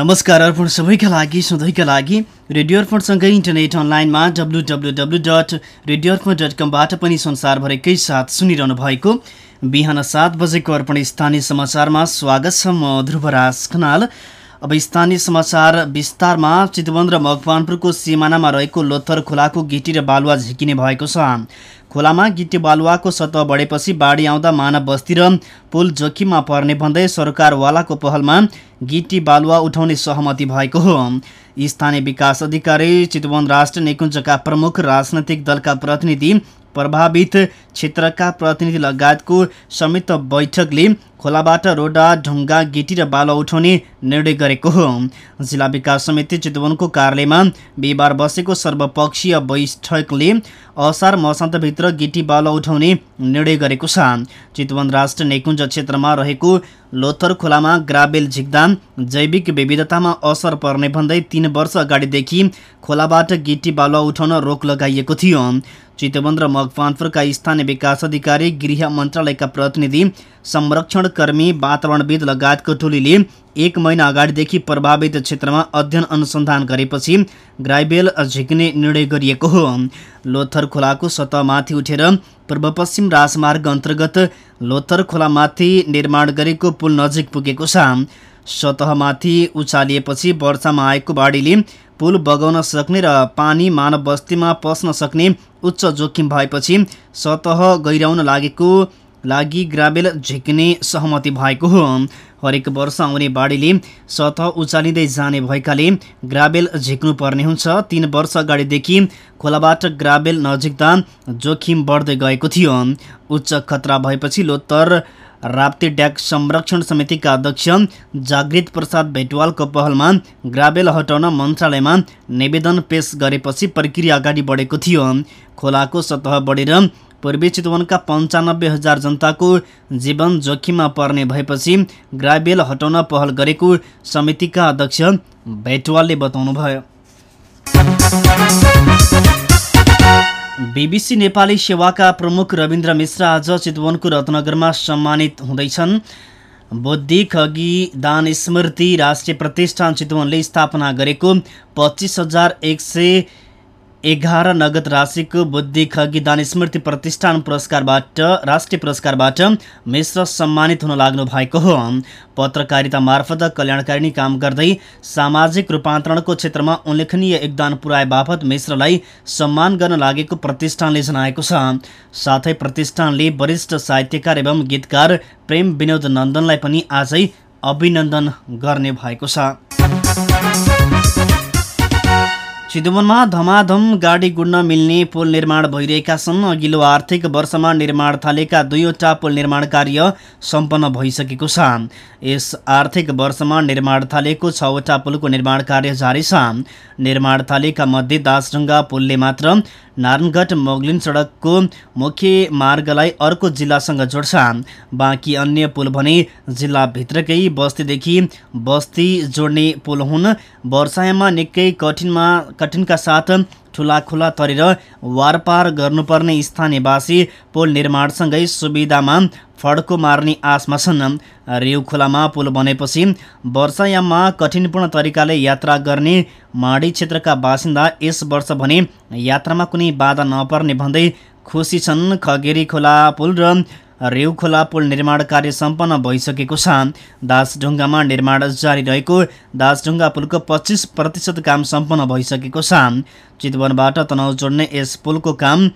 नमस्कार अर्पण सबैका लागि सधैँका लागि रेडियो अर्पणसँगै इन्टरनेट अनलाइनमा W W W dot radio Arpan dot कमबाट पनि संसारभरिकै साथ सुनिरहनु भएको बिहान सात बजेको अर्पण स्थानीय समाचारमा स्वागत छ म ध्रुवराज खनाल। अब स्थानीय समाचार विस्तारमा चितवन र मकवानपुरको सिमानामा रहेको लोथर खोलाको गिटी र बालुवा झिकिने भएको छ। खोलामा गिटी बालुवाको सतह बढेपछि बाढी आउँदा मानव बस्ती र पुल जोखिममा पर्ने भन्दै सरकारवालाको पहलमा गिटी बालुवा उठाउने सहमति भएको हो। स्थानीय विकास अधिकारी चितवन राष्ट्र निकुञ्जका प्रमुख राजनैतिक दलका प्रतिनिधि प्रभावित क्षेत्रका प्रतिनिधि लगायतको संयुक्त बैठकले खोलाबाट रोडा ढुङ्गा गिटी र बालुवा उठाउने निर्णय गरेको हो। जिल्ला विकास समिति चितवनको कार्यालयमा बिहिबार बसेको सर्वपक्षीय बैठकले असार मसान्तभित्र गिटी बालुवा उठाउने निर्णय गरेको छ। चितवन राष्ट्र नेकुञ्ज क्षेत्रमा रहेको लोथर खोलामा ग्राबेल झिक्दा जैविक विविधतामा असर पर्ने भन्दै तीन वर्ष अगाडिदेखि खोलाबाट गिटी बालुवा उठाउन रोक लगाइएको थियो। चितवन र मकवानपुरका स्थानीय विकास अधिकारी गृह मन्त्रालयका प्रतिनिधि संरक्षणकर्मी वातावरणविद लगायतको टोलीले एक महिना अगाडिदेखि प्रभावित क्षेत्रमा अध्ययन अनुसन्धान गरेपछि ग्राइबेल झिक्ने निर्णय गरिएको हो। लोथर खोलाको सतहमाथि उठेर पूर्व पश्चिम राजमार्ग अन्तर्गत लोथर खोलामाथि निर्माण गरेको पुल नजिक पुगेको छ। सतहमाथि उचालिएपछि वर्षामा आएको बाढीले पुल बगाउन सक्ने र पानी मानव बस्तीमा पस्न सक्ने उच्च जोखिम भएपछि सतह गहिराउन लागेको लागि ग्राबेल झिक्ने सहमति भएको हो। हरेक वर्ष आउने बाढीले सतह उचालिँदै जाने भएकाले ग्राबेल झिक्नु पर्ने हुन्छ। तीन वर्ष अगाडिदेखि खोलाबाट ग्राबेल नजिक्दा जोखिम बढ्दै गएको थियो। उच्च खतरा भएपछि लोत्तर राप्ती ड्याक संरक्षण समितिका अध्यक्ष जागृत प्रसाद भेटवालको पहलमा ग्राबेल हटाउन मन्त्रालयमा निवेदन पेश गरेपछि प्रक्रिया अगाडि बढेको थियो। खोलाको सतह बढेर पूर्वी चितवनका पन्चानब्बे हजार जनताको जीवन जोखिममा पर्ने भएपछि ग्राबेल हटाउन पहल गरेको समितिका अध्यक्ष भेटवालले बताउनुभयो। बिबिसी नेपाली सेवाका प्रमुख रविन्द्र मिश्र आज चितवनको रत्नगरमा सम्मानित हुँदैछन्। बुद्धि खगी दान स्मृति राष्ट्रिय प्रतिष्ठान चितवनले स्थापना गरेको पच्चिस हजार एक सय एघार नगद राशिको बुद्धि खगी दान स्मृति प्रतिष्ठान पुरस्कारबाट राष्ट्रिय पुरस्कारबाट मिश्र सम्मानित हुन लाग्नु भएको हो। पत्रकारिता मार्फत कल्याणकारिणी काम गर्दै सामाजिक रूपान्तरणको क्षेत्रमा उल्लेखनीय योगदान पुर्याए बापत मिश्रलाई सम्मान गर्न लागेको प्रतिष्ठानले जनाएको छ। साथै प्रतिष्ठानले वरिष्ठ साहित्यकार एवं गीतकार प्रेम विनोद नन्दनलाई पनि आजै अभिनन्दन गर्ने भएको छ। चितवनमा धमाधम गाडी गुड्न मिल्ने पुल निर्माण भइरहेका छन्। अघिल्लो आर्थिक वर्षमा निर्माण थालेका दुईवटा पुल निर्माण कार्य सम्पन्न भइसकेको छ। यस आर्थिक वर्षमा निर्माण थालेको छवटा पुलको निर्माण कार्य जारी छ। निर्माण थालेका मध्ये दासढुङ्गा पुलले मात्र नारायणगढ मोगलिन सडकको मुख्य मार्गलाई अर्को जिल्लासँग जोड्छ। बाँकी अन्य पुल भने जिल्लाभित्रकै बस्तीदेखि बस्ती जोड्ने पुल हुन्। वर्षायाममा निकै कठिनमा कठिनका साथ ठुला खुला तरेर वारपार गर्नुपर्ने स्थानीयवासी पुल निर्माणसँगै सुविधामा फड्को मार्ने आशमा छन्। रेउ खोलामा पुल बनेपछि वर्षायाममा कठिनपूर्ण तरिकाले यात्रा गर्ने माडी क्षेत्रका बासिन्दा यस वर्ष भने यात्रामा कुनै बाधा नपर्ने भन्दै खुसी छन् खगेरी खोला पुल र रेउ खोला पुल निर्माण कार्य सम्पन्न भइसकेको छ। दासढुङ्गामा निर्माण जारी रहेको दासढुङ्गा पुलको पच्चिस प्रतिशत काम सम्पन्न भइसकेको छ। चितवनबाट तनाउ जोड्ने यस पुलको काम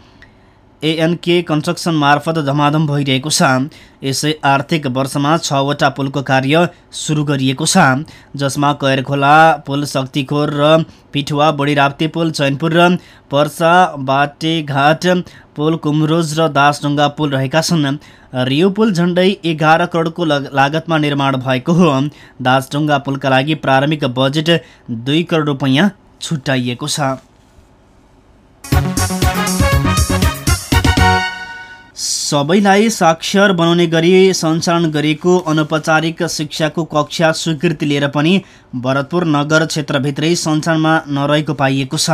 एएनके कन्स्ट्रक्सन मार्फत धमाधम भइरहेको छ। यसै आर्थिक वर्षमा छवटा पुलको कार्य सुरु गरिएको छ जसमा कैरखोला पुल शक्तिखोर र पिठुवा बढी पुल चैनपुर र पर्सा बाटेघाट पुल कुमरोज र दासढुङ्गा पुल रहेका छन्। रियो पुल झन्डै एघार करोडको लागतमा निर्माण भएको हो। दासढुङ्गा पुलका लागि प्रारम्भिक बजेट दुई करोड रुपियाँ छुट्याइएको छ। सबैलाई साक्षर बनाउने गरी सञ्चालन गरिएको अनौपचारिक शिक्षाको कक्षा स्वीकृति लिएर पनि भरतपुर नगर क्षेत्रभित्रै सञ्चालनमा नरहेको पाइएको छ।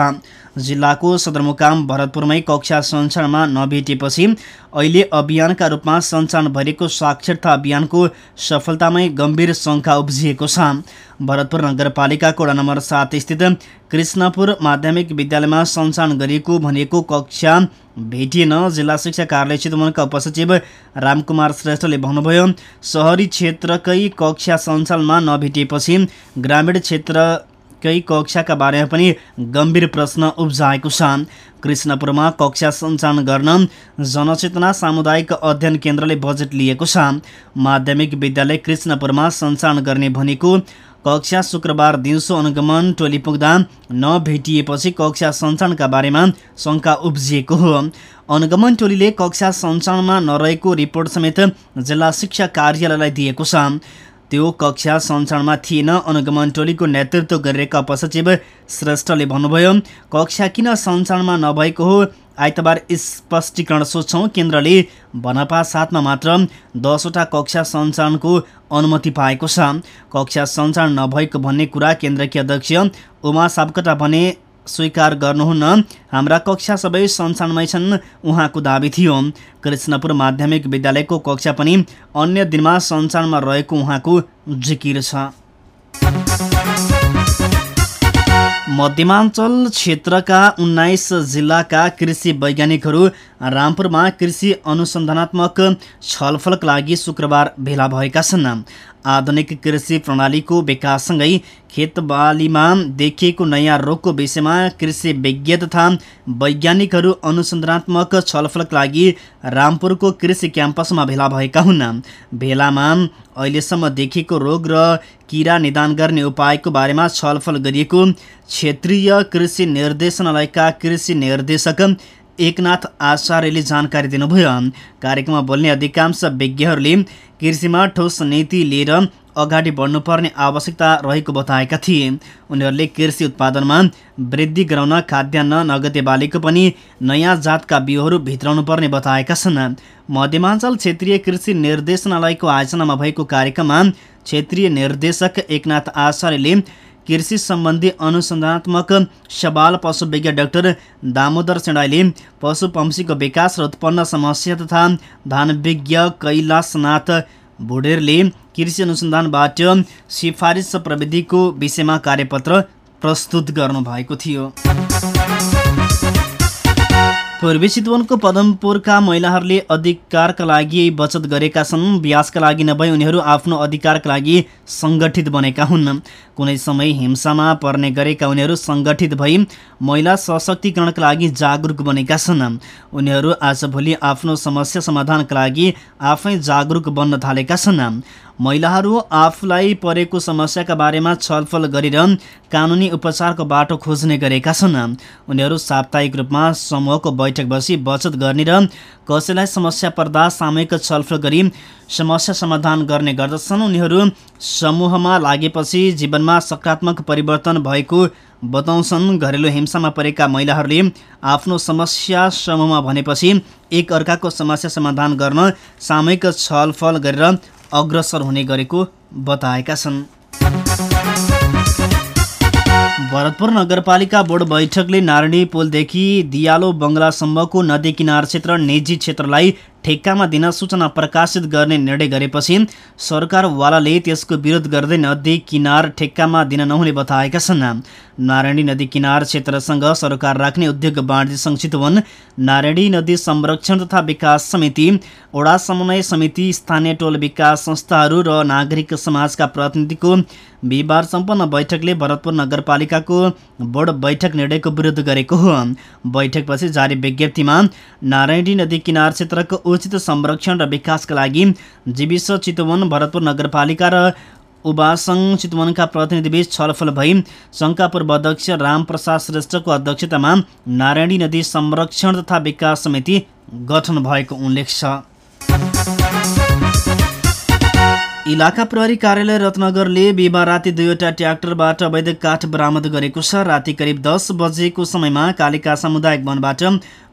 जिल्लाको सदरमुकाम भरतपुरमै कक्षा सञ्चालनमा नभेटिएपछि अहिले अभियानका रूपमा सञ्चालन भइरहेको साक्षरता अभियानको सफलतामै गम्भीर शङ्का उब्जिएको छ। भरतपुर नगरपालिकाको वडा नम्बर सात स्थित कृष्णपुर माध्यमिक विद्यालयमा सञ्चालन गरिएको भनिएको कक्षा भेटिएन। जिल्ला शिक्षा कार्यालय चितवनका उपसचिव रामकुमार श्रेष्ठले भन्नुभयो सहरी क्षेत्रकै कक्षा सञ्चालनमा नभेटिएपछि ग्रामीण क्षेत्र केही कक्षाका बारेमा पनि गम्भीर प्रश्न उब्जाएको छ कृष्णपुरमा कक्षा सञ्चालन गर्न जनचेतना सामुदायिक अध्ययन केन्द्रले बजेट लिएको छ। माध्यमिक विद्यालय कृष्णपुरमा सञ्चालन गर्ने भनेको कक्षा शुक्रबार दिउँसो अनुगमन टोली पुग्दा नभेटिएपछि कक्षा सञ्चालनका बारेमा शङ्का उब्जिएको हो। अनुगमन टोलीले कक्षा सञ्चालनमा नरहेको रिपोर्ट समेत जिल्ला शिक्षा कार्यालयलाई दिएको छ। त्यो कक्षा सञ्चालनमा थिएन। अनुगमन टोलीको नेतृत्व गरिरहेका उपसचिव श्रेष्ठले भन्नुभयो कक्षा किन सञ्चालनमा नभएको हो? आइतबार स्पष्टीकरण सोध्छौँ। केन्द्रले भनपा साथमा मात्र दसवटा कक्षा सञ्चालनको अनुमति पाएको छ। कक्षा सञ्चालन नभएको भन्ने कुरा केन्द्रकी अध्यक्ष उमा सापकोटा भने स्वीकार गर्नुहुन्न हाम्रा कक्षा सबै सञ्चालनमै छन् उहाँको दावी थियो। कृष्णपुर माध्यमिक विद्यालयको कक्षा पनि अन्य दिनमा सञ्चालनमा रहेको उहाँको जिकिर छ। मध्यमाञ्चल क्षेत्रका उन्नाइस जिल्लाका कृषि वैज्ञानिकहरू रामपुरमा कृषि अनुसन्धानात्मक छलफलका लागि शुक्रबार भेला भएका छन्। आधुनिक कृषि प्रणालीको विकाससँगै खेतबालीमा देखिएको नयाँ रोगको विषयमा कृषि विज्ञ तथा वैज्ञानिकहरू अनुसन्धानात्मक छलफलका लागि रामपुरको कृषि क्याम्पसमा भेला भएका हुन्। भेलामा अहिलेसम्म देखिएको रोग र किरा निदान गर्ने उपायको बारेमा छलफल गरिएको क्षेत्रीय कृषि निर्देशनालयका कृषि निर्देशक एकनाथ आचार्यले जानकारी दिनुभयो। कार्यक्रममा बोल्ने अधिकांश विज्ञहरूले कृषिमा ठोस नीति लिएर अगाडि बढ्नुपर्ने आवश्यकता रहेको बताएका थिए। उनीहरूले कृषि उत्पादनमा वृद्धि गराउन खाद्यान्न नगदे बालीको पनि नयाँ जातका बिउहरू भित्राउनु पर्ने बताएका छन्। मध्यमाञ्चल क्षेत्रीय कृषि निर्देशनालयको आयोजनामा भएको कार्यक्रममा क्षेत्रीय निर्देशक एकनाथ आचार्यले कृषि सम्बन्धी अनुसन्धानात्मक सवाल पशु विज्ञ डाक्टर दामोदर सेडाईले पशु विकास र उत्पन्न समस्या तथा धान विज्ञ कैलाशनाथ भुडेरले कृषि अनुसन्धानबाट सिफारिस प्रविधिको विषयमा कार्यपत्र प्रस्तुत गर्नुभएको थियो। पूर्वी चितवनको पदमपुरका महिलाहरूले अधिकारका लागि बचत गरेका छन्। ब्याजका लागि नभई उनीहरू आफ्नो अधिकारका लागि सङ्गठित बनेका हुन्। कुनै समय हिंसामा पर्ने गरेका उनीहरू सङ्गठित भई महिला सशक्तिकरणका लागि जागरुक बनेका छन्। उनीहरू आजभोलि आफ्नो समस्या समाधानका लागि आफै जागरुक बन्न थालेका छन्। महिलाहरू आफूलाई परेको समस्याका बारेमा छलफल गरेर कानुनी उपचारको बाटो खोज्ने गरेका छन्। उनीहरू साप्ताहिक रूपमा समूहको बैठक बसी बचत गर्ने र कसैलाई समस्या पर्दा सामूहिक छलफल गरी समस्या समाधान गर्ने गर्दछन्। उनीहरू समूहमा लागेपछि जीवनमा सकारात्मक परिवर्तन भएको बताउँछन्। घरेलु हिंसामा परेका महिलाहरूले आफ्नो समस्या समूहमा भनेपछि एक अर्काको समस्या समाधान गर्न सामूहिक छलफल गरेर अग्रसर हुने गरेको बताएका छन्। भरतपुर नगरपालिका बोर्ड बैठकले नारायणी पुलदेखि दियालो बङ्गलासम्मको नदी किनार क्षेत्र निजी क्षेत्रलाई ठेक्कामा दिन सूचना प्रकाशित गर्ने निर्णय गरेपछि सरकारवालाले त्यसको विरोध गर्दै नदी किनार ठेक्कामा दिन नहुने बताएका छन्। नारायणी नदी किनार क्षेत्रसँग सरकार राख्ने उद्योग वाणिज्य सङ्घ चितवन नारायणी नदी संरक्षण तथा विकास समिति ओडा समन्वय समिति स्थानीय टोल विकास संस्थाहरू र नागरिक समाजका प्रतिनिधिको बिहिबार सम्पन्न बैठकले भरतपुर नगरपालिकाको बोर्ड बैठक निर्णयको विरोध गरेको हो। बैठकपछि जारी विज्ञप्तिमा नारायणी नदी किनार क्षेत्रको उचित संरक्षण र विकासका लागि जीविस चितवन भरतपुर नगरपालिका र उबासङ चितवनका प्रतिनिधिबीच छलफल भई सङ्घका पूर्व अध्यक्ष रामप्रसाद श्रेष्ठको अध्यक्षतामा नारायणी नदी संरक्षण तथा विकास समिति गठन भएको उल्लेख छ। इलाका प्रहरी कार्यालय रत्नगरले बिहिबार राति दुईवटा ट्र्याक्टरबाट अवैध काठ बरामद गरेको छ। राति करिब दस बजेको समयमा कालिका सामुदायिक वनबाट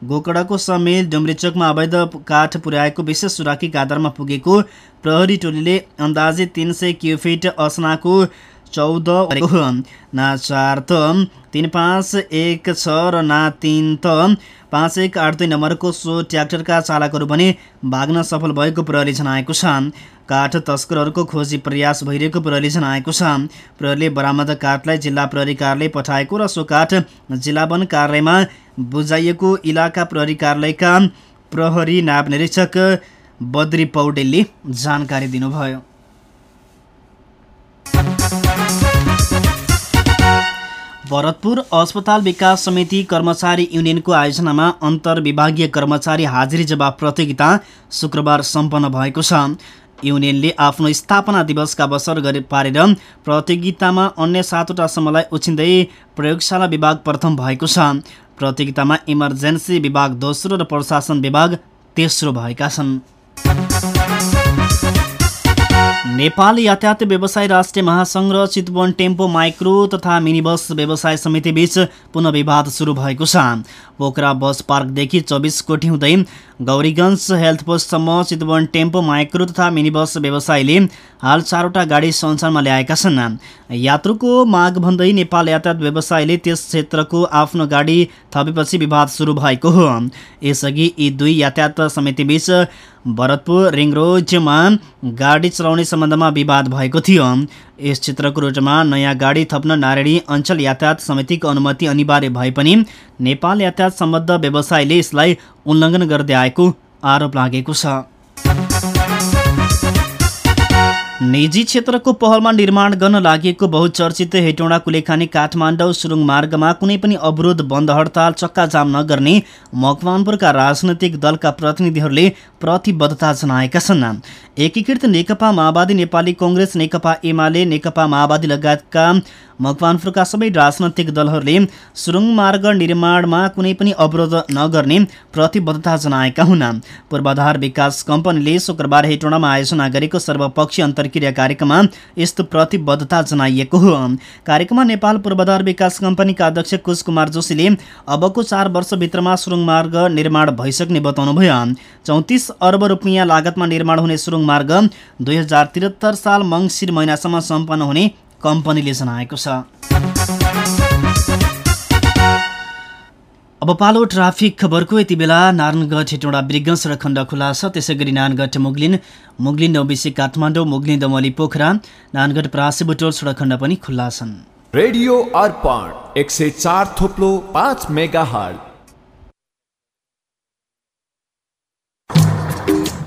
गोकडको समेल डुम्रीचोकमा अवैध काठ पुर्याएको विशेष सुराकीका आधारमा पुगेको प्रहरी टोलीले अन्दाजे तिन सय क्युफिट असनाको चौध ना चार त तिन पाँच एक छ र ना तिन त। पाँच एक आठ दुई नम्बरको सो ट्र्याक्टरका चालकहरू पनि भाग्न सफल भएको प्रहरीले जनाएको छ। काठ तस्करहरूको खोजी प्रयास भइरहेको प्रहरीले जनाएको छ। प्रहरीले बरामद काठलाई जिल्ला प्रहरी कार्यालय पठाएको र सो काठ जिल्ला वन कार्यालयमा बुझाइएको इलाका प्रहरी कार्यालयका प्रहरी नायब निरीक्षक बद्री पौडेलले जानकारी दिनुभयो। भरतपुर अस्पताल विकास समिति कर्मचारी युनियनको आयोजनामा अन्तर्विभागीय कर्मचारी हाजिरी जवाब प्रतियोगिता शुक्रबार सम्पन्न भएको छ। युनियनले आफ्नो स्थापना दिवसका अवसर गरी पारेर प्रतियोगितामा अन्य सातवटा समूहलाई उछिन्दै प्रयोगशाला विभाग प्रथम भएको छ। प्रतियोगितामा इमर्जेन्सी विभाग दोस्रो र प्रशासन विभाग तेस्रो भएका छन्। नेपाल यातायात व्यवसाय राष्ट्रिय महासङ्घ र चितवन टेम्पो माइक्रो तथा मिनी बस व्यवसाय समिति बीच पुनः विवाद सुरु भएको छ। पोखरा बस पार्कदेखि चौबिस कोटी हुँदै गौरीगञ्ज हेल्थ पोस्टसम्म चितवन टेम्पो माइक्रो तथा मिनी बस व्यवसायले हाल चारवटा गाडी सञ्चारमा ल्याएका छन्। यात्रुको माग भन्दै नेपाल यातायात व्यवसायले त्यस क्षेत्रको आफ्नो गाडी थपेपछि विवाद सुरु भएको हो। यसअघि यी दुई यातायात समितिबीच भरतपुर रिङ रोडमा गाडी चलाउने सम्बन्धमा विवाद भएको थियो। यस क्षेत्रको रुटमा नयाँ गाडी थप्न नारायणी अञ्चल यातायात समितिको अनुमति अनिवार्य भए पनि नेपाल यातायात सम्बद्ध व्यवसायले यसलाई उल्लङ्घन गर्दै आएको आरोप लागेको छ। निजी क्षेत्रको पहलमा निर्माण गर्न लागि बहुचर्चित हेटौँडा कुलेखानी काठमाडौँ सुरुङ मार्गमा कुनै पनि अवरोध बन्द हडताल चक्काजाम नगर्ने मकवानपुरका राजनैतिक दलका प्रतिनिधिहरूले प्रतिबद्धता जनाएका छन्। एकीकृत नेकपा माओवादी नेपाली कङ्ग्रेस नेकपा एमाले नेकपा माओवादी लगायतका मकवानपुरका सबै राजनैतिक दलहरूले सुरुङ मार्ग निर्माणमा कुनै पनि अवरोध नगर्ने प्रतिबद्धता जनाएका हुन्। पूर्वाधार विकास कम्पनीले शुक्रबार हेटोडामा आयोजना गरेको सर्वपक्षीय अन्तर्क्रिया कार्यक्रममा यस्तो प्रतिबद्धता जनाइएको हो। कार्यक्रममा नेपाल पूर्वाधार विकास कम्पनीका अध्यक्ष कुश कुमार जोशीले अबको चार वर्षभित्रमा सुरुङ मार्ग निर्माण भइसक्ने बताउनुभयो। चौतिस अर्ब रुपियाँ लागतमा निर्माण हुने सुरुङ मार्ग दुई साल मङ्सिर महिनासम्म सम्पन्न हुने कम्पनीले जनाएको छ। अब पालो ट्राफिक खबरको यति बेला नारायणगढ हेटौँडा ब्रिगन सडक खण्ड खुला छ। त्यसै गरी नारायणगढ मुगलिन मुगलिन नौबिसी काठमाडौँ मुगलिन दमली पोखरा नारायणगढ परासी बुटोल सडक खण्ड पनि खुल्ला छन्। रेडियो अर्पण एक सय चार थोप्लो पाँच मेगा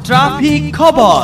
ट्राफिक खबर।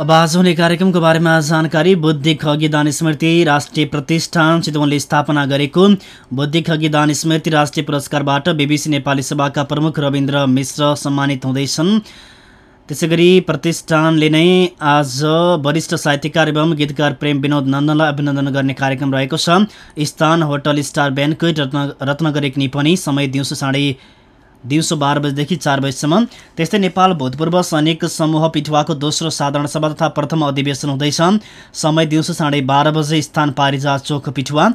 अब आज हुने कार्यक्रमको बारेमा जानकारी बुद्धि खगिदान स्मृति राष्ट्रिय प्रतिष्ठान चितवनले स्थापना गरेको बुद्धि खगिदान स्मृति राष्ट्रिय पुरस्कारबाट बिबिसी नेपाली सभाका प्रमुख रविन्द्र मिश्र सम्मानित हुँदैछन्। त्यसै गरी प्रतिष्ठानले नै आज वरिष्ठ साहित्यकार एवं गीतकार प्रेम विनोद नन्दनलाई अभिनन्दन गर्ने कार्यक्रम रहेको छ। स्थान hotel star banquet Ratna Ratnanagar निपनी समय दिउँसो साढे दिउँसो बाह्र बजेदेखि चार बजीसम्म। त्यस्तै नेपाल भूतपूर्व सैनिक समूह पिठुवाको दोस्रो साधारण सभा तथा प्रथम अधिवेशन हुँदैछ। समय दिउँसो साढे बाह्र बजे स्थान पारिजा चोक पिठुवा।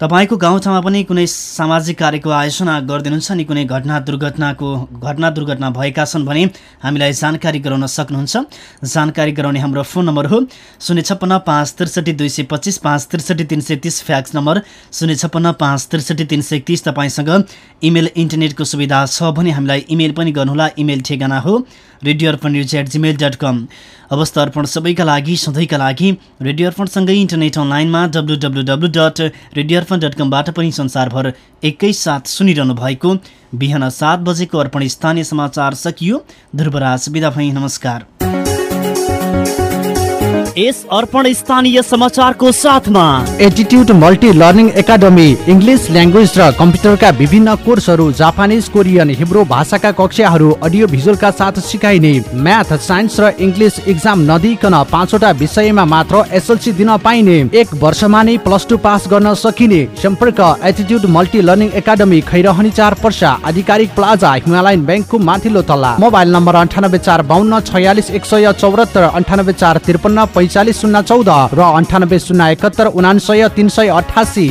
तपाईँको गाउँठाउँमा पनि कुनै सामाजिक कार्यको आयोजना गरिदिनुहुन्छ नि? कुनै घटना दुर्घटनाको घटना दुर्घटना भएका छन् भने हामीलाई जानकारी गराउन सक्नुहुन्छ। जानकारी गराउने हाम्रो फोन नम्बर हो शून्य छप्पन्न पाँच त्रिसठी दुई सय पच्चिस पाँच त्रिसठी तिन सय तिस फ्याक्स नम्बर। शून्य छप्पन्न पाँच त्रिसठी तिन सय तिस तपाईँसँग इमेल इन्टरनेटको सुविधा छ भने हामीलाई इमेल पनि गर्नुहोला। इमेल ठेगाना हो radio Arpan news at gmail dot com अवस्था अर्पण सबैका लागि सधैँका लागि रेडियो अर्पणसँगै इन्टरनेट अनलाइनमा W W W dot radio Arpan dot कमबाट पनि संसारभर एकैसाथ सुनिरहनु भएको बिहान सात बजेको अर्पण स्थानीय समाचार सकियो। ध्रुवराज बिदा भई नमस्कार। यस अर्पण स्थानीय समाचारको साथमा। Attitude multi learning academy English language र कम्प्युटरका विभिन्न कोर्सहरू जापानिज कोरियन हिब्रो भाषाका कक्षाहरू अडियो भिजुअलका साथ सिकाइने म्याथ साइन्स र इङ्ग्लिस इक्जाम नदिकन पाँचवटा विषयमा मात्र एसएलसी दिन पाइने एक वर्षमा नै प्लस टू पास गर्न सकिने सम्पर्क attitude multi learning academy Khairahani चार पर्सा आधिकारिक प्लाजा हिमालयन ब्याङ्कको माथिल्लो तल्ला। मोबाइल नम्बर अन्ठानब्बे चार बाहन्न छयालिस एक सय चौरात्तर अन्ठानब्बे चार त्रिपन्न पैँचालिस शून्य चौध र अन्ठानब्बे शून्य एकहत्तर उनासय तिन सय अठासी।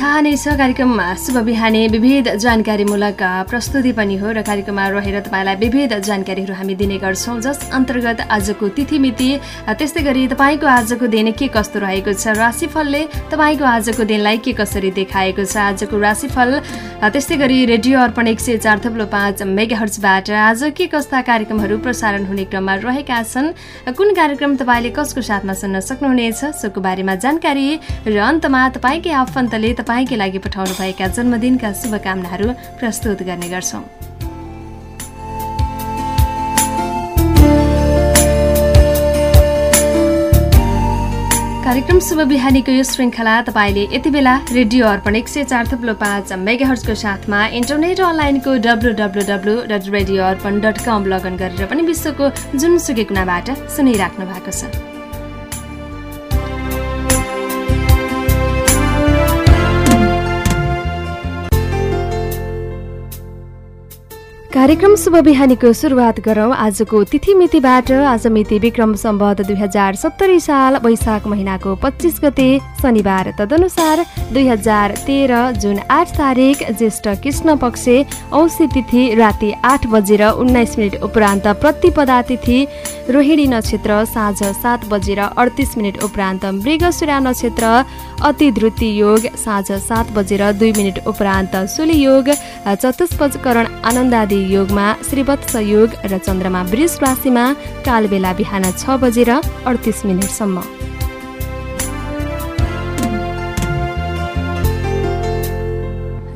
थाहा नै छ कार्यक्रममा शुभ बिहानी विविध जानकारीमूलक प्रस्तुति पनि हो र कार्यक्रममा रहेर तपाईँलाई विविध जानकारीहरू हामी दिने गर्छौँ जस अन्तर्गत आजको तिथिमिति त्यस्तै गरी तपाईँको आजको दिन के कस्तो रहेको छ राशिफलले तपाईँको आजको दिनलाई के कसरी देखाएको छ आजको राशिफल त्यस्तै गरी रेडियो अर्पण एक सय चार थप्लो पाँच मेगाहर्चबाट आज के कस्ता कार्यक्रमहरू प्रसारण हुने क्रममा रहेका छन् कुन कार्यक्रम तपाईँले कसको साथमा सुन्न सक्नुहुनेछ सोको बारेमा जानकारी र अन्तमा तपाईँकै आफन्त आफन्तले तपाईँकै लागि पठाउनुभएका जन्मदिनका शुभकामनाहरू प्रस्तुत गर्ने गर्छौँ। कार्यक्रम शुभ बिहानीको यो श्रृङ्खला तपाईँले यति बेला रेडियो अर्पण एक सय चार थुप्लो पाँच मेगाहर्सको साथमा इन्टरनेट अनलाइनको W W W dot radio Arpan dot com login गरेर पनि विश्वको जुनसुकै कुनाबाट सुनिराख्नु भएको छ। कार्यक्रम शुभ बिहानीको सुरुवात गरौँ। आजको तिथि मितिबाट आज मिति विक्रम सम्बत दुई हजार सत्तरी साल वैशाख महिनाको पच्चिस गते शनिबार तदनुसार दुई हजार तेह्र जुन आठ तारिक ज्येष्ठ कृष्ण पक्ष औँसी तिथि राति आठ बजेर उन्नाइस मिनट उपरान्त प्रतिपदा तिथि रोहिणी नक्षत्र साँझ सात बजेर अडतिस मिनट उपरान्त मृगसुरा नक्षत्र अति ध्रुति योग साँझ सात बजेर दुई मिनट उपरान्त सुली योग चतुष्पजकरण आनन्दादि योगमा श्रीवत्स योग र चन्द्रमा वृष राशिमा कालबेला बिहान छ बजेर अडतिस मिनटसम्म।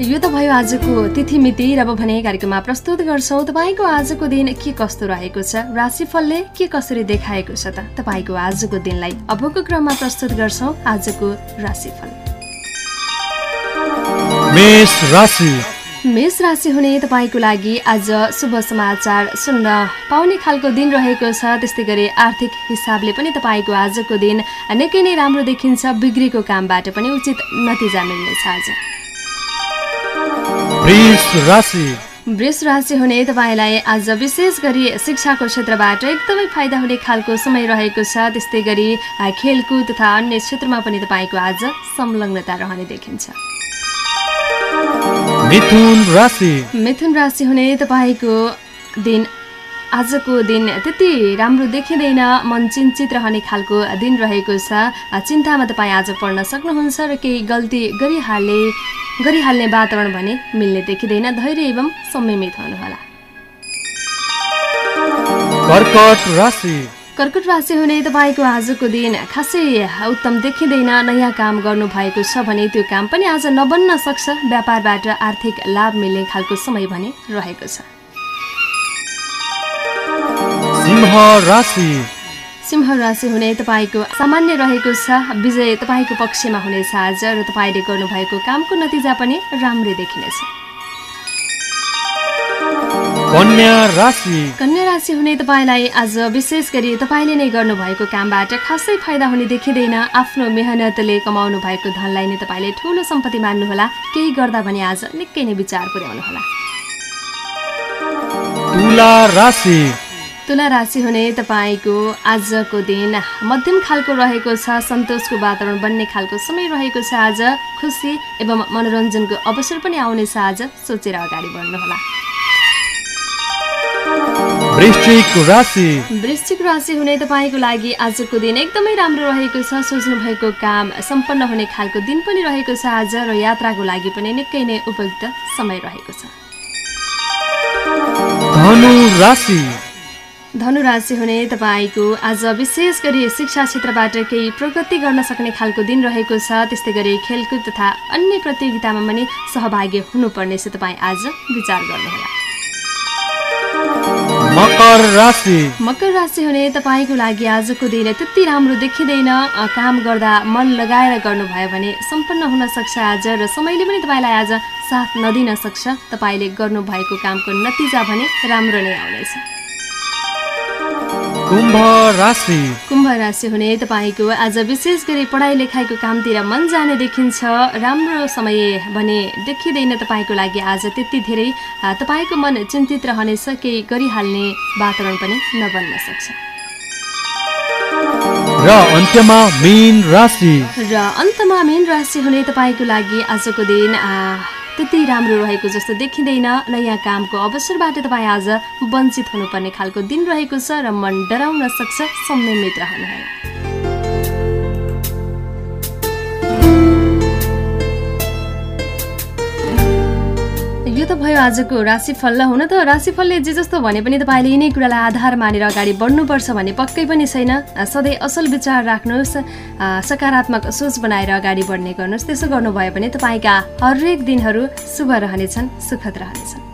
यो त भयो आजको तिथिमिति र अब भने कार्यक्रममा प्रस्तुत गर्छौ। तपाईँको आजको दिन के कस्तो रहेको छ? राशिफलले के कसरी देखाएको छ त? तपाईँको आजको दिनलाई अबको क्रममा प्रस्तुत गर्छौ आजको राशिफल। मेष राशि हुने तपाईँको लागि आज शुभ समाचार सुन्न पाउने खालको दिन रहेको छ। त्यस्तै गरी आर्थिक हिसाबले पनि तपाईँको आजको दिन निकै नै राम्रो देखिन्छ। बिग्रेको कामबाट पनि उचित नतिजा मिल्नेछ आज। वृष राशि। हुने तपाईँलाई आज विशेष गरी शिक्षाको क्षेत्रबाट एकदमै फाइदा हुने खालको समय रहेको छ। त्यस्तै गरी खेलकुद तथा अन्य क्षेत्रमा पनि तपाईँको आज संलग्नता रहने देखिन्छ। मिथुन राशि। मिथुन राशि हुने तपाईँको दिन आजको दिन त्यति राम्रो देखिँदैन मन चिन्तित रहने खालको दिन रहेको छ। चिन्तामा तपाईँ आज पढ्न सक्नुहुन्छ र केही गल्ती गरिहाल्ने गरिहाल्ने वातावरण भने मिल्ने देखिँदैन। धैर्य एवं संयमित हुनुहोला। कर्कट राशि हुने तपाईँको आजको दिन खासै उत्तम देखिँदैन नयाँ काम गर्नु भएको छ भने त्यो काम पनि आज नबन्न सक्छ। व्यापारबाट आर्थिक लाभ मिल्ने खालको समय भने रहेको छ। सिंह राशि। सिंह राशि हुने तपाईँको सामान्य रहेको छ। विजय तपाईँको पक्षमा हुनेछ आज र तपाईँले गर्नुभएको कामको नतिजा पनि राम्रै देखिनेछ। कन्या राशि। कन्या राशि हुने तपाईँलाई आज विशेष गरी तपाईँले नै गर्नुभएको कामबाट खासै फाइदा हुने देखिँदैन। आफ्नो मेहनतले कमाउनु भएको धनलाई नै तपाईँले ठुलो सम्पत्ति मान्नुहोला। केही गर्दा भने आज निकै नै विचार पुर्याउनुहोला। तुला राशि। तुला राशि हुने तपाईँको आजको दिन मध्यम खालको रहेको छ। सन्तोषको वातावरण बन्ने खालको समय रहेको छ आज। खुसी एवं मनोरञ्जनको अवसर पनि आउनेछ आज। सोचेर अगाडि बढ्नुहोला। वृश्चिक राशि। हुने तपाईँको लागि आजको दिन एकदमै राम्रो रहेको छ। सोच्नु भएको काम सम्पन्न हुने खालको दिन पनि रहेको छ आज र यात्राको लागि पनि निकै नै उपयुक्त समय रहेको छ। धनु राशि। धनु राशि हुने तपाईँको आज विशेष गरी शिक्षा क्षेत्रबाट केही प्रगति गर्न सक्ने खालको दिन रहेको छ। त्यस्तै गरी खेलकुद तथा अन्य प्रतियोगितामा पनि सहभागी हुनुपर्नेछ। तपाईँ आज विचार गर्नुहोला। मकर राशि। मकर राशि हुने तपाईँको लागि आजको दिन त्यति राम्रो देखिँदैन। काम गर्दा मन लगाएर गर्नुभयो भने सम्पन्न हुन सक्छ आज र समयले पनि तपाईँलाई आज साथ नदिन सक्छ। तपाईँले गर्नुभएको कामको नतिजा भने राम्रो नै आउनेछ। कुम्भ राशि। कुम्भ राशि हुने तपाईँको आज विशेष गरी पढाइ लेखाइको कामतिर मन जाने देखिन्छ। राम्रो समय भने देखिँदैन तपाईँको लागि आज त्यति धेरै तपाईँको मन चिन्तित रहनेछ केही गरिहाल्ने वातावरण पनि नबन्न सक्छ। र अन्त्यमा मीन राशि। र अन्तमा मीन राशि हुने तपाईँको लागि आजको दिन त्यति राम्रो रहेको जस्तो देखिँदैन नयाँ कामको अवसरबाट तपाईँ आज वञ्चित हुनुपर्ने खालको दिन रहेको छ र मन डराउन सक्छ संयमित रहनुहोला। यो त भयो आजको राशिफल हुन त राशिफलले जे जस्तो भने पनि तपाईँले यिनै कुरालाई आधार मानेर अगाडि बढ्नुपर्छ भन्ने पक्कै पनि छैन। सधैँ असल विचार राख्नुहोस् सकारात्मक सोच बनाएर अगाडि बढ्ने गर्नुहोस्। त्यसो गर्नुभयो भने तपाईँका हरेक दिनहरू शुभ रहनेछन् सुखद रहनेछन्।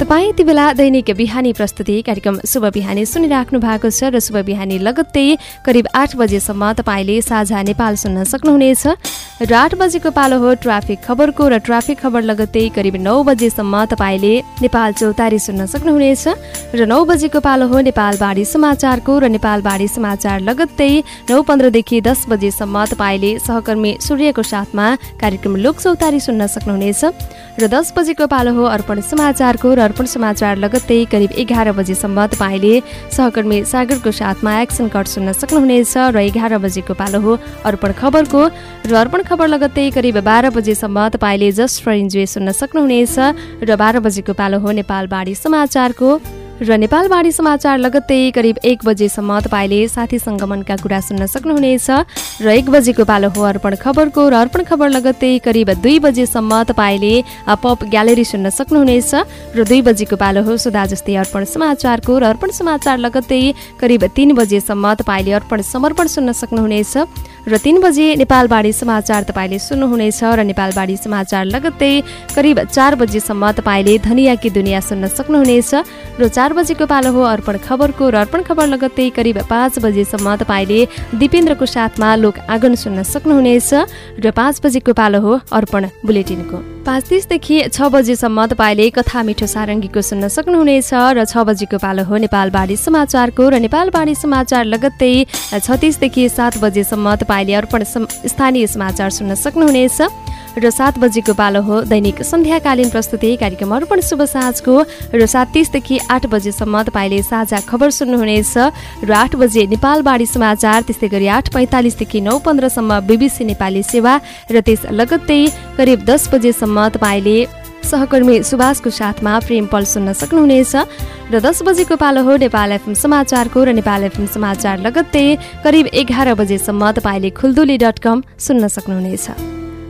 तपाईँ यति बेला दैनिक बिहानी प्रस्तुति कार्यक्रम शुभ बिहानी सुनिराख्नु भएको छ र शुभ बिहानी लगत्तै करिब आठ बजेसम्म तपाईँले साझा नेपाल सुन्न सक्नुहुनेछ। र आठ बजेको पालो हो ट्राफिक खबरको र ट्राफिक खबर लगत्तै करिब नौ बजेसम्म तपाईँले नेपाल चौतारी सुन्न सक्नुहुनेछ। र नौ बजेको पालो हो नेपाल बाढी समाचारको र नेपाल बाढी समाचार लगत्तै नौ पन्ध्रदेखि दस बजेसम्म तपाईँले सहकर्मी सूर्यको साथमा कार्यक्रम लोक चौतारी सुन्न सक्नुहुनेछ। र दस बजेको पालो हो अर्पण समाचारको र अर्पण समाचार लगत्तै करिब एघार बजेसम्म तपाईँले सहकर्मी सागरको साथमा एक्सन कट सुन्न सक्नुहुनेछ र एघार बजेको पालो हो अर्पण खबरको। र अर्पण खबर लगत्तै करिब बाह्र बजेसम्म तपाईँले जस्ट फर इन्जोय सुन्न सक्नुहुनेछ र बाह्र बजेको पालो हो नेपाल बाढी समाचारको। र नेपाल बाढी समाचार लगत्तै करिब एक बजेसम्म तपाईँले साथी सङ्गमनका कुरा सुन्न सक्नुहुनेछ र एक बजेको पालो हो अर्पण खबरको र अर्पण खबर लगत्तै करिब दुई बजेसम्म तपाईँले पप ग्यालेरी सुन्न सक्नुहुनेछ र दुई बजेको पालो हो सुधा जस्तै अर्पण समाचारको र अर्पण समाचार लगत्तै करिब तिन बजेसम्म तपाईँले अर्पण समर्पण सुन्न सक्नुहुनेछ। र तिन बजे नेपालबाडी समाचार तपाईँले सुन्नुहुनेछ र नेपालबाडी समाचार लगत्तै करिब चार बजेसम्म तपाईँले धनियाकी दुनियाँ सुन्न सक्नुहुनेछ र चार बजेको पालो हो अर्पण खबरको र अर्पण खबर लगत्तै करिब पाँच बजेसम्म तपाईँले दिपेन्द्रको साथमा लोक आँगन सुन्न सक्नुहुनेछ र पाँच बजेको पालो हो अर्पण बुलेटिनको। पाँच तिसदेखि छ बजेसम्म तपाईँले कथा मिठो सारङ्गीको सुन्न सक्नुहुनेछ र छ बजेको पालो हो नेपालबाडी समाचारको र नेपालबाडी समाचार लगत्तै छत्तिसदेखि सात बजेसम्म तपाईँले अर्पण स्थानीय समाचार सुन्न सक्नुहुनेछ। र सात बजेको पालो हो। दैनिक सन्ध्याकालीन प्रस्तुति कार्यक्रम अर्पण शुभ साँझको र सात तिसदेखि आठ बजेसम्म तपाईँले साझा खबर सुन्नुहुनेछ। र आठ बजे नेपालबाडी समाचार त्यस्तै गरी आठ पैँतालिसदेखि नौ पन्ध्रसम्म बिबिसी नेपाली सेवा र त्यस लगत्तै करिब दस बजेसम्म तपाईँले सहकर्मी सुभाषको साथमा प्रेम पल सुन्न सक्नुहुनेछ। र दस बजेको पालो हो नेपाल एफएम समाचारको र नेपाल एफएम समाचार लगत्तै करिब एघार बजेसम्म तपाईँले खुल्दुली डट कम सुन्न सक्नुहुनेछ।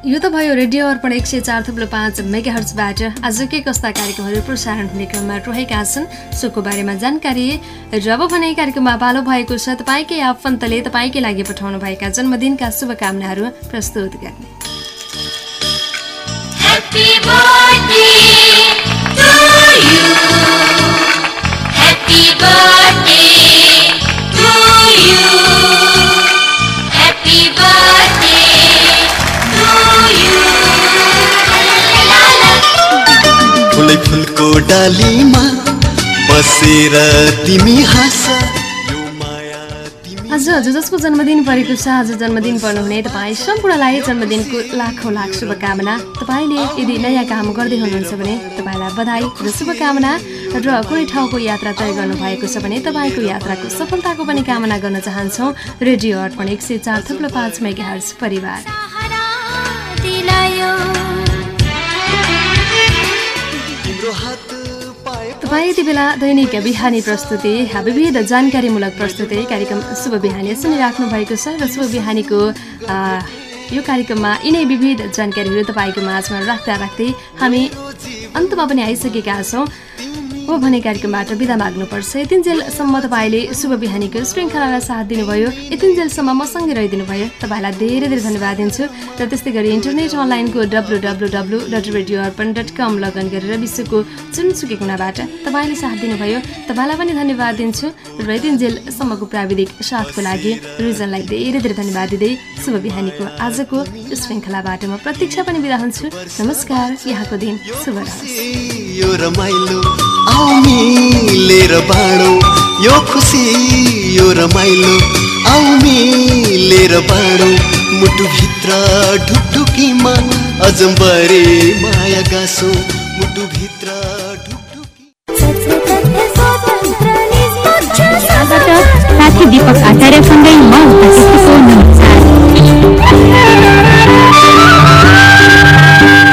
यो त भयो रेडियो अर्पण एक सय चार थुप्रो पाँच मेगा हर्चबाट आज के कस्ता कार्यक्रमहरू प्रसारण हुने क्रममा रहेका छन् सोको बारेमा जानकारी र अब भने कार्यक्रममा पालो भएको छ तपाईँकै आफन्तले तपाईँकै लागि पठाउनु भएका जन्मदिनका शुभकामनाहरू प्रस्तुत गर्ने। फुलको डालीमा बसेर तिमी हाँस। आज हजुर जसको जन्मदिन परेको छ आज जन्मदिन पर्नुहुने। तपाईँ सम्पूर्णलाई जन्मदिनको लाखौँ लाख शुभकामना। तपाईँले यदि नयाँ काम गर्दै हुनुहुन्छ भने तपाईँलाई बधाई र शुभकामना र कुनै ठाउँको यात्रा तय गर्नुभएको छ भने तपाईँको यात्राको सफलताको पनि कामना गर्न चाहन्छौँ। रेडियो अर्पण एक सय चार थुप्रो पाँच मेगा परिवार। तपाईँ यति बेला दैनिक बिहानी प्रस्तुति विविध जानकारीमूलक प्रस्तुति कार्यक्रम शुभ बिहानी सुनिराख्नु भएको छ र शुभ बिहानीको यो कार्यक्रममा यिनै विविध जानकारीहरू तपाईँको माझमा राख्दा राख्दै हामी अन्तमा पनि आइसकेका छौँ। हो भने कार्यक्रमबाट बिदा माग्नुपर्छ। यतिन्जेलसम्म तपाईँले शुभ बिहानीको श्रृङ्खलालाई साथ दिनुभयो। यतिन्जेलसम्म मसँगै रहिदिनु भयो तपाईँलाई धेरै धेरै धन्यवाद दिन्छु। र त्यस्तै गरी इन्टरनेट अनलाइनको W W W dot radio Arpan dot com login गरेर विश्वको जुनसुकै कुनाबाट तपाईँले साथ दिनुभयो। तपाईँलाई पनि धन्यवाद दिन्छु। र यतिन्जेलसम्मको प्राविधिक साथको लागि रिजनलाई धेरै धेरै धन्यवाद दिँदै शुभ बिहानीको आजको श्रृङ्खलाबाट म प्रतीक्षा पनि बिदा हुन्छु। नमस्कार। यहाँको दिन शुभ आऊ मिलेर बाँडौ यो खुसी यो रमाइलो। आऊ मिलेर बाँडौ मुटुभित्र ढुकढुकीमा अजम्बरे माया गाँसो मुटुभित्र साथी दिपक आचार्यसँगै म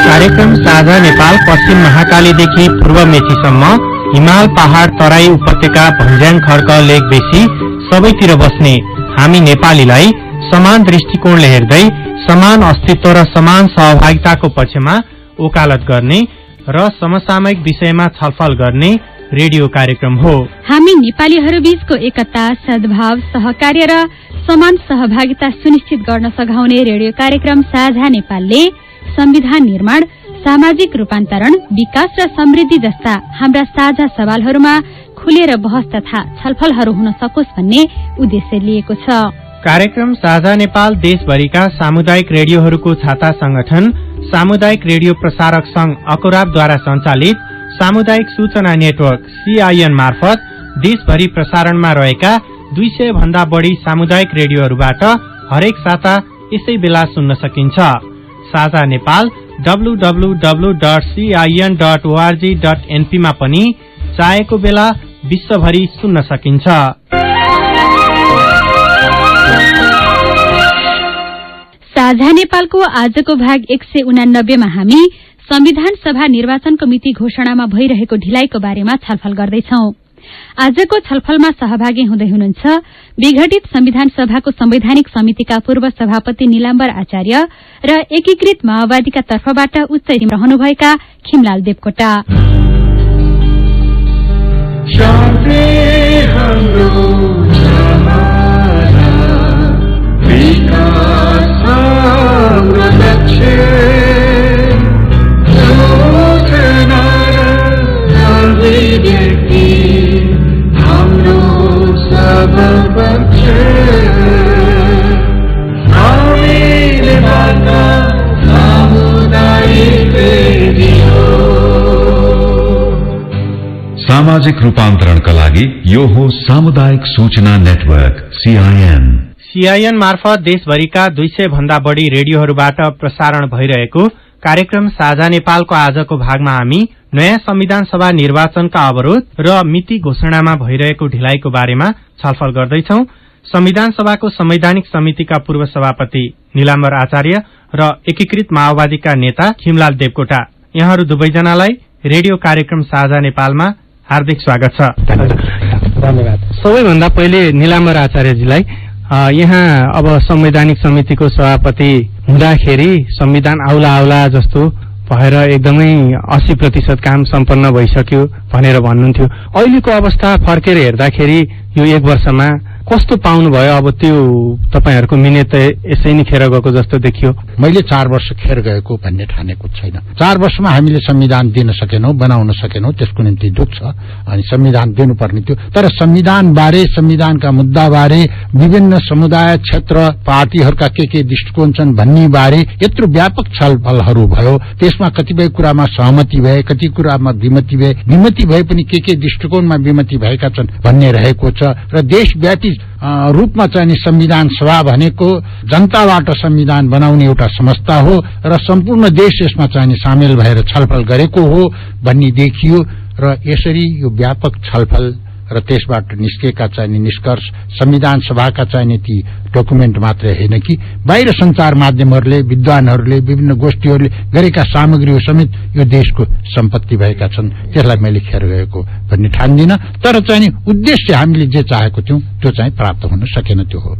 कार्यक्रम साझा नेपाल पश्चिम महाकालीदेखि पूर्व मेचीसम्म हिमाल पहाड़ तराई उपत्यका भन्ज्याङ खड्क लेक बेसी सबैतिर बस्ने हामी नेपालीलाई समान दृष्टिकोणले हेर्दै समान अस्तित्व र समान सहभागिताको पक्षमा ओकालत गर्ने र समसामयिक विषयमा छलफल गर्ने रेडियो कार्यक्रम हो। हामी नेपालीहरू बीचको एकता सद्भाव सहकार्य र समान सहभागिता सुनिश्चित गर्न सघाउने रेडियो कार्यक्रम साझा नेपालले संविधान निर्माण सामाजिक रूपान्तरण विकास र समृद्धि जस्ता हाम्रा साझा सवालहरूमा खुलेर बहस तथा छलफलहरू हुन सकोस् भन्ने उद्देश्य लिएको छ। कार्यक्रम साझा नेपाल देशभरिका सामुदायिक रेडियोहरूको छाता संगठन सामुदायिक रेडियो प्रसारक संघ अकुराबद्वारा सञ्चालित सामुदायिक सूचना नेटवर्क सीआईएन मार्फत देशभरि प्रसारणमा रहेका दुई सय भन्दा बढी सामुदायिक रेडियोहरूबाट हरेक साता यसै बेला सुन्न सकिन्छ। साझा Nepal W dot CIN dot ORG dot एनपीमा पनि चाहेको बेला विश्वभरि सुन्न सकिन्छ। साझा नेपालको आजको भाग एक सय उनानब्बेमा हामी संविधान सभा निर्वाचनको मिति घोषणामा भइरहेको ढिलाइको बारेमा छलफल गर्दैछौं। आजको छलफलमा सहभागी हुँदै हुनुहुन्छ विघटित संविधान सभाको संवैधानिक समितिका पूर्व सभापति निलाम्बर आचार्य र एकीकृत माओवादीका तर्फबाट उच्च रहनुभएका खिमलाल देवकोटा। व्यक्ति हाम्रो सामाजिक रूपान्तरणका लागि यो हो सामुदायिक सूचना नेटवर्क सीआईएन सीआईएन मार्फत देशभरिका दुई सय भन्दा बढ़ी रेडियोहरूबाट प्रसारण भइरहेको कार्यक्रम साझा नेपालको आजको भागमा हामी नयाँ संविधान सभा निर्वाचनका अवरोध र मिति घोषणामा भइरहेको ढिलाइको बारेमा छलफल गर्दैछौ। संविधान सभाको संवैधानिक समितिका पूर्व सभापति निलाम्बर आचार्य र एकीकृत माओवादीका नेता खिमलाल देवकोटा। यहाँहरू दुवैजनालाई रेडियो कार्यक्रम साझा नेपालमा हार्दिक स्वागत छ। धन्यवाद। सबैभन्दा पहिले निलाम्बर आचार्यजीलाई यहाँ अब संवैधानिक समितिको सभापति हुँदाखेरि संविधान आउला आउला जस्तो भएर एकदमै अस्सी प्रतिशत काम सम्पन्न भइसक्यो भनेर भन्नुहुन्थ्यो। अहिलेको अवस्था फर्केर हेर्दाखेरि यो एक वर्षमा कस्तो पाउनुभयो? अब त्यो तपाईँहरूको मिहिनेत यसै नै खेर गएको जस्तो देखियो। मैले चार वर्ष खेर गएको भन्ने ठानेको छैन। चार वर्षमा हामीले संविधान दिन सकेनौं बनाउन सकेनौं त्यसको निम्ति दुःख छ। अनि संविधान दिनुपर्ने थियो। तर संविधान बारे संविधानका मुद्दा बारे विभिन्न समुदाय क्षेत्र पार्टीहरूका के के दृष्टिकोण छन् भन्ने बारे यत्रो व्यापक छलफलहरू भयो। त्यसमा कतिपय कुरामा सहमति भए कति कुरामा विमति भए विमति भए पनि के के दृष्टिकोणमा विमति भएका छन् भन्ने रहेको छ। र देशव्यापी रूपमा चाहिने संविधान सभा भनेको जनताबाट संविधान बनाउने एउटा संस्था हो र सम्पूर्ण देश यसमा चाहिने सामेल भएर छलफल गरेको हो भन्ने देखियो र यसरी यो व्यापक छलफल र त्यसबाट निस्केका चाहिने निष्कर्ष संविधान सभाका चाहिने ती डकुमेन्ट मात्रै होइन कि? बाहिर संचार माध्यमहरूले विद्वानहरूले विभिन्न गोष्ठीहरूले गरेका सामग्रीहरू समेत यो देशको सम्पत्ति भएका छन्। त्यसलाई मैले खेर गएको भन्ने ठान्दिन। तर चाहिँ उद्देश्य हामीले जे चाहेको थियौं त्यो चाहिँ प्राप्त हुन सकेन त्यो हो।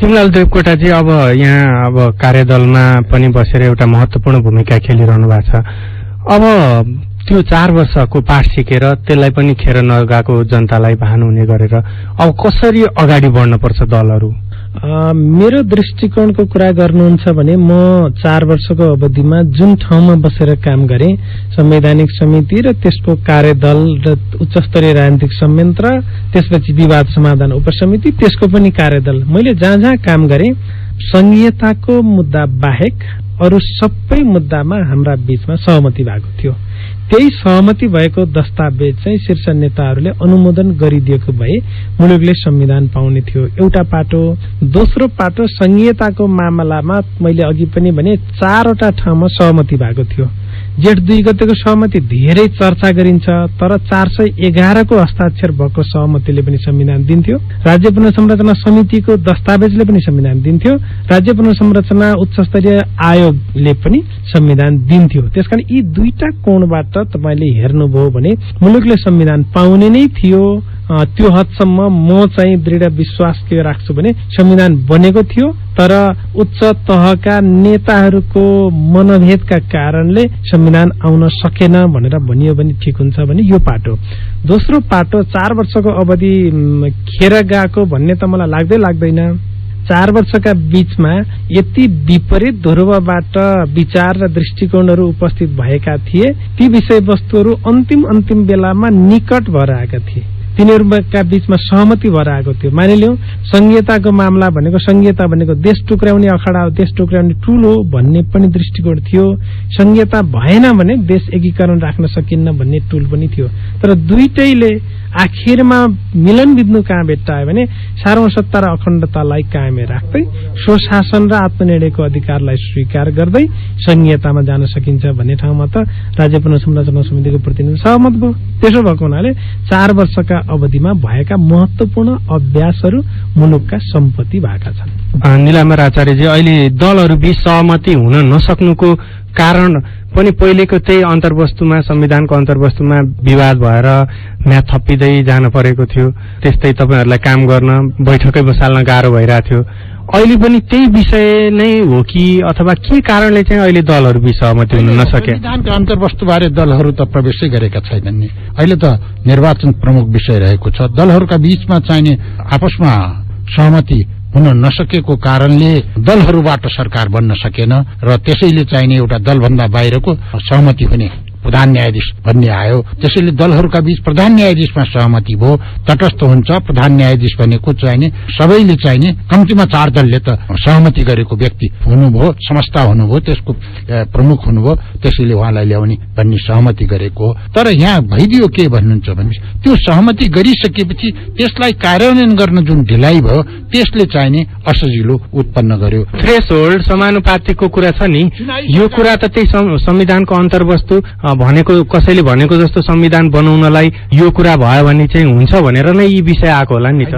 खिमलाल देवकोटाजी अब यहाँ अब कार्यदलमा पनि बसेर एउटा महत्वपूर्ण भूमिका खेलिरहनु भएको छ। अब त्यो चार वर्षको पाठ सिकेर त्यसलाई पनि खेर नगएको जनतालाई भान हुने गरेर अब कसरी अगाडि बढ्नुपर्छ दलहरू? मेरो दृष्टिकोणको कुरा गर्नुहुन्छ भने म चार वर्षको अवधिमा जुन ठाउँमा बसेर काम गरे संवैधानिक समिति र त्यसको कार्यदल र उच्चस्तरीय राजनीतिक संयन्त्र त्यसपछि विवाद समाधान उपसमिति त्यसको पनि कार्यदल। मैले जहाँ जहाँ काम गरे संघीयताको मुद्दा बाहेक अरू सबै मुद्दामा हाम्रा बीचमा सहमति भएको थियो। त्यही सहमति भएको दस्तावेज चाहिँ शीर्ष नेताहरूले अनुमोदन गरिदिएको भए मुलुकले संविधान पाउने थियो। एउटा पाटो दोस्रो पाटो संघीयताको मामलामा मैले अघि पनि भने चारवटा ठाउँमा सहमति भएको थियो। जेठ दुई गतेको सहमति धेरै चर्चा गरिन्छ तर चार सय एघारको हस्ताक्षर भएको सहमतिले पनि संविधान दिन्थ्यो। राज्य पुनर्संरचना समितिको दस्तावेजले पनि संविधान दिन्थ्यो। राज्य पुनर्संरचना उच्च स्तरीय आयोगले पनि संविधान दिन्थ्यो। त्यसकारण यी दुईटा कोणबाट तपाईँले हेर्नुभयो भने मुलुकले संविधान पाउने नै थियो। त्यो हदसम्म म चाहिँ दृढ विश्वास के राख्छु भने संविधान बनेको थियो तर उच्च तहका नेताहरूको मनभेदका कारणले संविधान आउन सकेन भनेर भनियो भने ठिक हुन्छ भने यो पाटो दोस्रो पाटो चार वर्षको अवधि खेर गएको भन्ने त मलाई लाग्दै लाग्दैन। चार वर्षका बीचमा यति विपरीत ध्रुवबाट विचार र दृष्टिकोणहरू उपस्थित भएका थिए ती विषयवस्तुहरू अन्तिम अन्तिम बेलामा निकट भएर आएका थिए। तिनीहरूका बीचमा सहमति भएर आएको थियो। मानिलिउँ संघीयताको मामला भनेको संघीयता भनेको देश टुक्राउने अखडा हो देश टुक्राउने टुल हो भन्ने पनि दृष्टिकोण थियो। संघीयता भएन भने देश एकीकरण राख्न सकिन्न भन्ने टुल पनि थियो। तर दुइटैले आखिरमा मिलन बित्नु कहाँ भेट्टायो भने सार्वसत्ता र अखण्डतालाई कायमे राख्दै स्वशासन र आत्मनिर्णयको अधिकारलाई स्वीकार गर्दै संघीयतामा जान सकिन्छ भन्ने ठाउँमा त राज्य पुनर्संरचना समितिको प्रतिनिधि सहमत भयो। त्यसो भएको हुनाले चार वर्षका अवधिमा भएका महत्वपूर्ण अभ्यासहरू मुलुकका सम्पत्ति भएका छन्। निलाम्बर आचार्यजी अहिले दलहरू बीच सहमति हुन नसक्नुको कारण पनि पहिलेको त्यही अन्तर्वस्तुमा संविधानको अन्तर्वस्तुमा विवाद भएर म्याथ थपिँदै जान परेको थियो। त्यस्तै तपाईँहरूलाई काम गर्न बैठकै बसाल्न गाह्रो भइरहेको थियो अहिले पनि त्यही विषय नै हो कि अथवा के कारणले चाहिँ अहिले दलहरू बीच सहमति हुन नसके संविधानका अन्तर्वस्तुबारे दलहरू त प्रवेशै गरेका छैनन् नि। अहिले त निर्वाचन प्रमुख विषय रहेको छ। दलहरूका बीचमा चाहिने आपसमा सहमति हुन नसकेको कारणले दलहरूबाट सरकार बन्न सकेन र त्यसैले चाहिने एउटा दलभन्दा बाहिरको सहमति हुने प्रधान न्यायाधीश भन्ने आयो। त्यसैले दलहरूका बीच प्रधान न्यायाधीशमा सहमति भयो। तटस्थ हुन्छ प्रधान न्यायाधीश भनेको चाहिने? सबैले चाहिने। कम्तीमा चार दलले त सहमति गरेको व्यक्ति हुनुभयो संस्था हुनुभयो त्यसको प्रमुख हुनुभयो। त्यसैले उहाँलाई ल्याउने भन्ने सहमति गरेको हो। तर यहाँ भइदियो के भन्नुहुन्छ भने त्यो सहमति गरिसकेपछि त्यसलाई कार्यान्वयन गर्न जुन ढिलाइ भयो त्यसले चाहिने असजिलो उत्पन्न गर्यो। थ्रेस होल्ड समानुपातिकको कुरा छ नि। यो कुरा त त्यही संविधानको अन्तर्वस्तु भनेको कसैले भनेको जस्तो संविधान बनाउनलाई यो कुरा भयो भने चाहिँ हुन्छ भनेर नै यी विषय आएको होला नि त।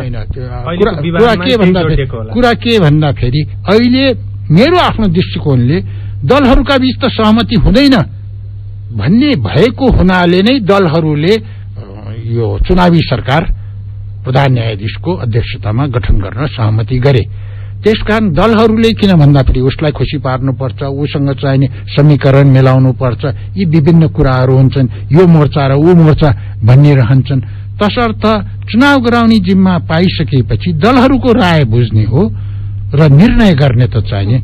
कुरा के भन्दाखेरि अहिले मेरो आफ्नो दृष्टिकोणले दलहरूका बीच त सहमति हुँदैन भन्ने भएको हुनाले नै दलहरूले यो चुनावी सरकार प्रधान न्यायाधीशको अध्यक्षतामा गठन गर्न सहमति गरे। त्यसकारण दलहरूले किन भन्दाखेरि उसलाई खुसी पार्नुपर्छ उसँग चाहिने समीकरण मिलाउनु पर्छ यी विभिन्न कुराहरू हुन्छन् यो मोर्चा र ऊ मोर्चा भन्ने रहन्छन्। तसर्थ चुनाव गराउने जिम्मा पाइसकेपछि दलहरूको राय बुझ्ने हो र निर्णय गर्ने त चाहिने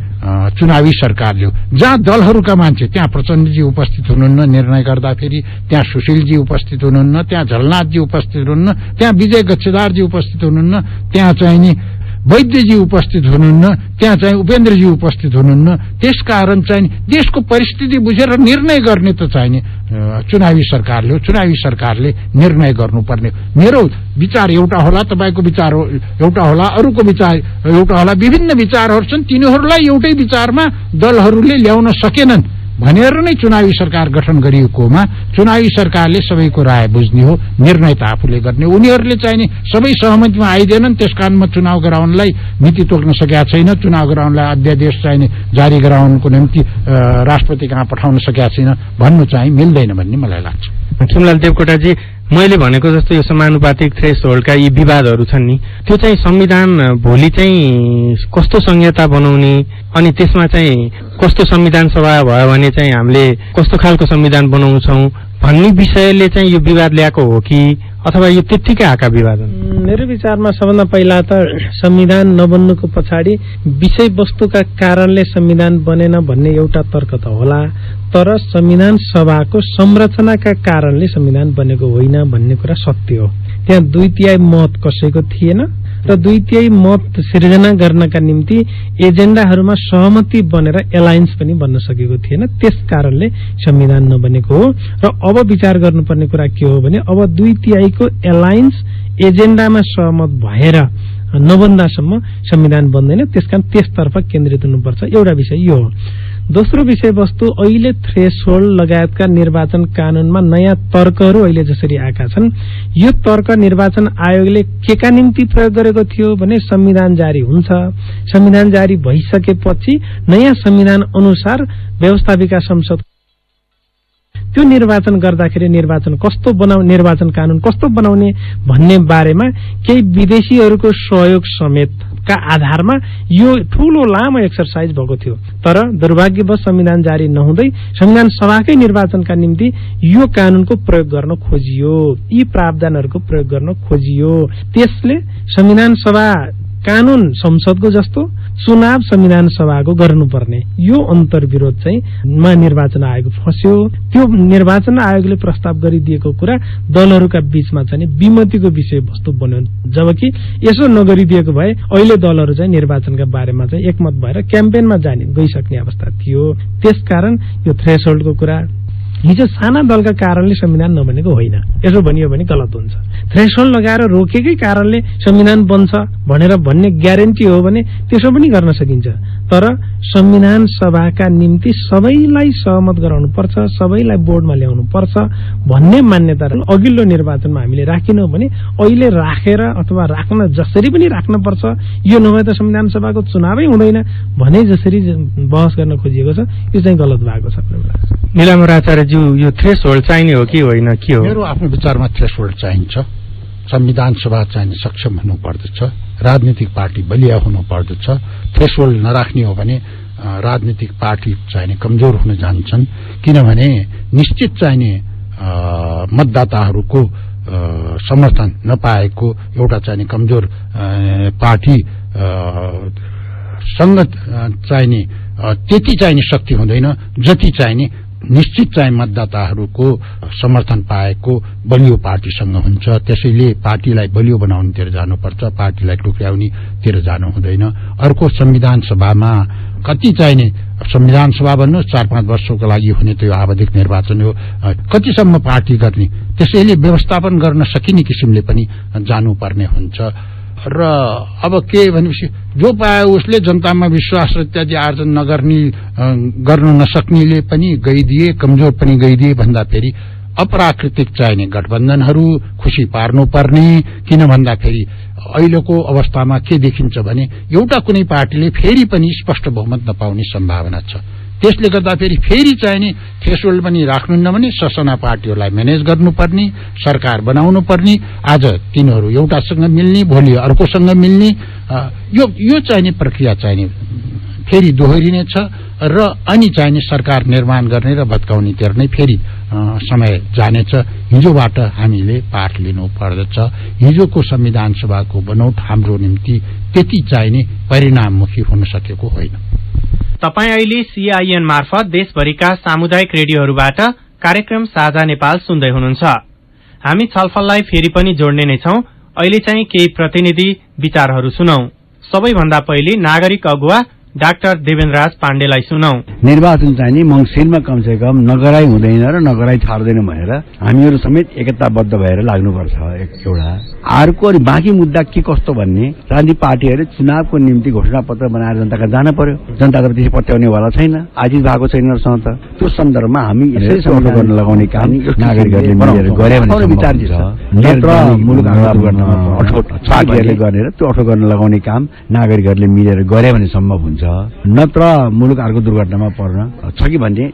चुनावी सरकारले हो। जहाँ दलहरूका मान्छे त्यहाँ प्रचण्डजी उपस्थित हुनुहुन्न निर्णय गर्दाखेरि त्यहाँ सुशीलजी उपस्थित हुनुहुन्न त्यहाँ झलनाथजी उपस्थित हुनुहुन्न त्यहाँ विजय गच्छेदारजी उपस्थित हुनुहुन्न त्यहाँ चाहिने वैद्यजी उपस्थित हुनुहुन्न त्यहाँ चाहिँ उपेन्द्रजी उपस्थित हुनुहुन्न। त्यसकारण चाहिँ देशको परिस्थिति बुझेर निर्णय गर्ने त चाहिने चुनावी सरकारले हो। चुनावी सरकारले निर्णय गर्नुपर्ने मेरो विचार एउटा होला तपाईँको विचार एउटा होला अरूको विचार एउटा होला। विभिन्न विचारहरू छन् तिनीहरूलाई एउटै विचारमा दलहरूले ल्याउन सकेनन्। भनेर नै चुनावी सरकार गठन गरिएकोमा चुनावी सरकारले सबैको राय बुझ्ने हो निर्णय त आफूले गर्ने उनीहरूले चाहिने सबै सहमतिमा आइदिएनन् त्यसकारण म चुनाव गराउनलाई नीति तोक्न सकेका छैन। चुनाव गराउनलाई अध्यादेश चाहिने जारी गराउनको निम्ति राष्ट्रपति कहाँ पठाउन सकेका छैन भन्नु चाहिँ मिल्दैन भन्ने मलाई लाग्छ। मैले भनेको जस्तो यो समानुपातिक थ्रेस होल्डका यी विवादहरू छन् नि त्यो चाहिँ संविधान भोलि चाहिँ कस्तो संहिता बनाउने अनि त्यसमा चाहिँ कस्तो संविधान सभा भयो भने चाहिँ हामीले कस्तो खालको संविधान बनाउँछौ भन्ने विषयले चाहिँ यो विवाद ल्याएको हो कि अथवा यो त्यत्तिकै आएका विवाद हुन् मेरो विचारमा सबभन्दा पहिला त संविधान नबन्नुको पछाडि विषयवस्तुका कारणले संविधान बनेन भन्ने एउटा तर्क त होला तर संविधान सभाको संरचनाका कारणले संविधान बनेको होइन भन्ने कुरा सत्य हो। त्यहाँ दुई तिहाई मत कसैको थिएन। र तिहाई मत सिर्जना गर्नका निम्ति एजेन्डाहरूमा सहमति बनेर एलायन्स पनि बन्न सकेको थिएन। त्यस कारणले संविधान नबनेको हो। र अब विचार गर्नुपर्ने कुरा के हो भने अब दुई तिहाईको एलायन्स एजेन्डामा सहमत भएर नबन्दासम्म संविधान बन्दैन। त्यसकारण त्यसतर्फ केन्द्रित हुनुपर्छ। एउटा विषय यो हो। दोस्रो विषयवस्तु अहिले थ्रेसहोल्ड लगायतका निर्वाचन कानूनमा नयाँ तर्कहरू अहिले जसरी आएका छन्। यो तर्क निर्वाचन आयोगले केका निम्ति प्रयोग गरेको थियो भने संविधान जारी हुन्छ। संविधान जारी भइसकेपछि नयाँ संविधान अनुसार व्यवस्थापिका संसद त्यो निर्वाचन गर्दाखेरि निर्वाचन कस्तो बनाउ निर्वाचन कानून कस्तो बनाउने भन्ने बारेमा केही विदेशीहरूको सहयोग समेतका आधारमा यो ठूलो लामो एक्सर्साइज भएको थियो। तर दुर्भाग्यवश संविधान जारी नहुँदै संविधान सभाकै निर्वाचनका निम्ति यो कानूनको प्रयोग गर्न खोजियो। यी प्रावधानहरूको प्रयोग गर्न खोजियो। त्यसले संविधान सभा कानून संसदको जस्तो चुनाव संविधान सभाको गर्नुपर्ने। यो अन्तर्विरोध चाहिँ मा निर्वाचन आयोग फस्यो। त्यो निर्वाचन आयोगले प्रस्ताव गरिदिएको कुरा दलहरूका बीचमा चाहिँ विमतिको विषयवस्तु बन्यो। जबकि यसो नगरिदिएको भए अहिले दलहरू चाहिँ निर्वाचनका बारेमा चाहिँ एकमत भएर क्याम्पेनमा जाने गइसक्ने अवस्था थियो। त्यसकारण यो थ्रेसहोल्डको कुरा हिजो साना दलका कारणले संविधान नबनेको होइन। यसो भनियो भने गलत हुन्छ। थ्रेसहोल्ड लगाएर रोकेकै कारणले संविधान बन्छ भनेर भन्ने ग्यारेन्टी हो भने त्यसो पनि गर्न सकिन्छ। तर संविधान सभाका निम्ति सबैलाई सहमत गराउनु पर्छ सबैलाई बोर्डमा ल्याउनु पर्छ भन्ने मान्यता अघिल्लो निर्वाचनमा हामीले राखेनौँ भने अहिले राखेर अथवा राख्न जसरी पनि राख्न पर्छ यो नभए त संविधान सभाको चुनावै हुँदैन भने जसरी बहस गर्न खोजिएको छ यो चाहिँ गलत भएको छ। निलामर आचार्यज्यू यो थ्रेस होल्ड चाहिने हो कि होइन? के हो? मेरो आफ्नो विचारमा थ्रेसहोल्ड चाहिन्छ। संविधान सभा चाहिने सक्षम हुनुपर्दछ। राजनीतिक पार्टी बलिया हुनुपर्दछ। थ्रेसहोल्ड नराख्ने हो भने राजनीतिक पार्टी चाहिने कमजोर हुन जान्छन्। किनभने निश्चित चाहिने मतदाताहरूको समर्थन नपाएको एउटा चाहिने कमजोर पार्टी सँग चाहिने त्यति चाहिने शक्ति हुँदैन जति चाहिने निश्चित चाहिँ मतदाताहरूको समर्थन पाएको बलियो पार्टीसँग हुन्छ। त्यसैले पार्टीलाई बलियो बनाउनेतिर जानुपर्छ। पार्टीलाई टुक्र्याउनेतिर जानु हुँदैन। अर्को संविधान सभामा कति चाहिने संविधान सभा भन्नुहोस् चार पाँच वर्षको लागि हुने त्यो आवधिक निर्वाचन हो। कतिसम्म पार्टी गर्ने? त्यसैले व्यवस्थापन गर्न सकिने किसिमले पनि जानुपर्ने हुन्छ। र अब के भनेपछि जो पाए उसले जनतामा विश्वास इत्यादि आर्जन नगर्ने गर्न नसक्नेले पनि गइदिए कमजोर पनि गइदिए भन्दा फेरि अप्राकृतिक चाहिने गठबन्धनहरू खुसी पार्नुपर्ने किन भन्दाखेरि अहिलेको अवस्थामा के देखिन्छ भने एउटा कुनै पार्टीले फेरि पनि स्पष्ट बहुमत नपाउने सम्भावना छ। त्यसले गर्दाखेरि फेरि चाहिने थ्रेसोल्ड पनि राख्नुहुन्न भने ससना पार्टीहरूलाई म्यानेज गर्नुपर्ने सरकार बनाउनु पर्ने आज तिनीहरू एउटासँग मिल्ने भोलि अर्कोसँग मिल्ने यो यो चाहिने प्रक्रिया चाहिने फेरि दोहोरिनेछ र अनि चाहिने सरकार निर्माण गर्ने र भत्काउनेतिर नै फेरि समय जानेछ। हिजोबाट हामीले पाठ लिनु पर्दछ हिजोको संविधान सभाको बनौट हाम्रो निम्ति त्यति चाहिने परिणाममुखी हुन सकेको होइन। तपाईँ अहिले सीआईएन मार्फत देशभरिका सामुदायिक रेडियोहरूबाट कार्यक्रम साझा नेपाल सुन्दै हुनुहुन्छ। हामी छलफललाई फेरि पनि जोड्ने नै छौं। अहिले चाहिँ केही प्रतिनिधि विचारहरू सुनौ। सबैभन्दा पहिले नागरिक अगुवा डाक्टर देवेन्द्रराज पाण्डेलाई सुनौ। निर्वाचन चाहिँ नि मङ्सिरमा कमसे कम नगराई हुँदैन र नगराई छाड्दैन भनेर हामीहरू समेत एकताबद्ध भएर लाग्नुपर्छ। एउटा अर्को अनि बाँकी मुद्दा के कस्तो भन्ने राजनीतिक पार्टीहरूले चुनावको निम्ति घोषणा पत्र बनाएर जनताका जान पर्यो। जनता त त्यसै पत्याउनेवाला छैन आजिज भएको छैन त त्यो सन्दर्भमा हामी गर्न लगाउने काम नागरिकहरूले मिलेर गरे भने विचार छ? मुलुक पार्टीहरूले गरेर त्यो अठो गर्न लगाउने काम नागरिकहरूले मिलेर गरे भने सम्भव हुन्छ। नत्र मुलुक अर्को दुर्घटनामा पर्न छ कि भन्ने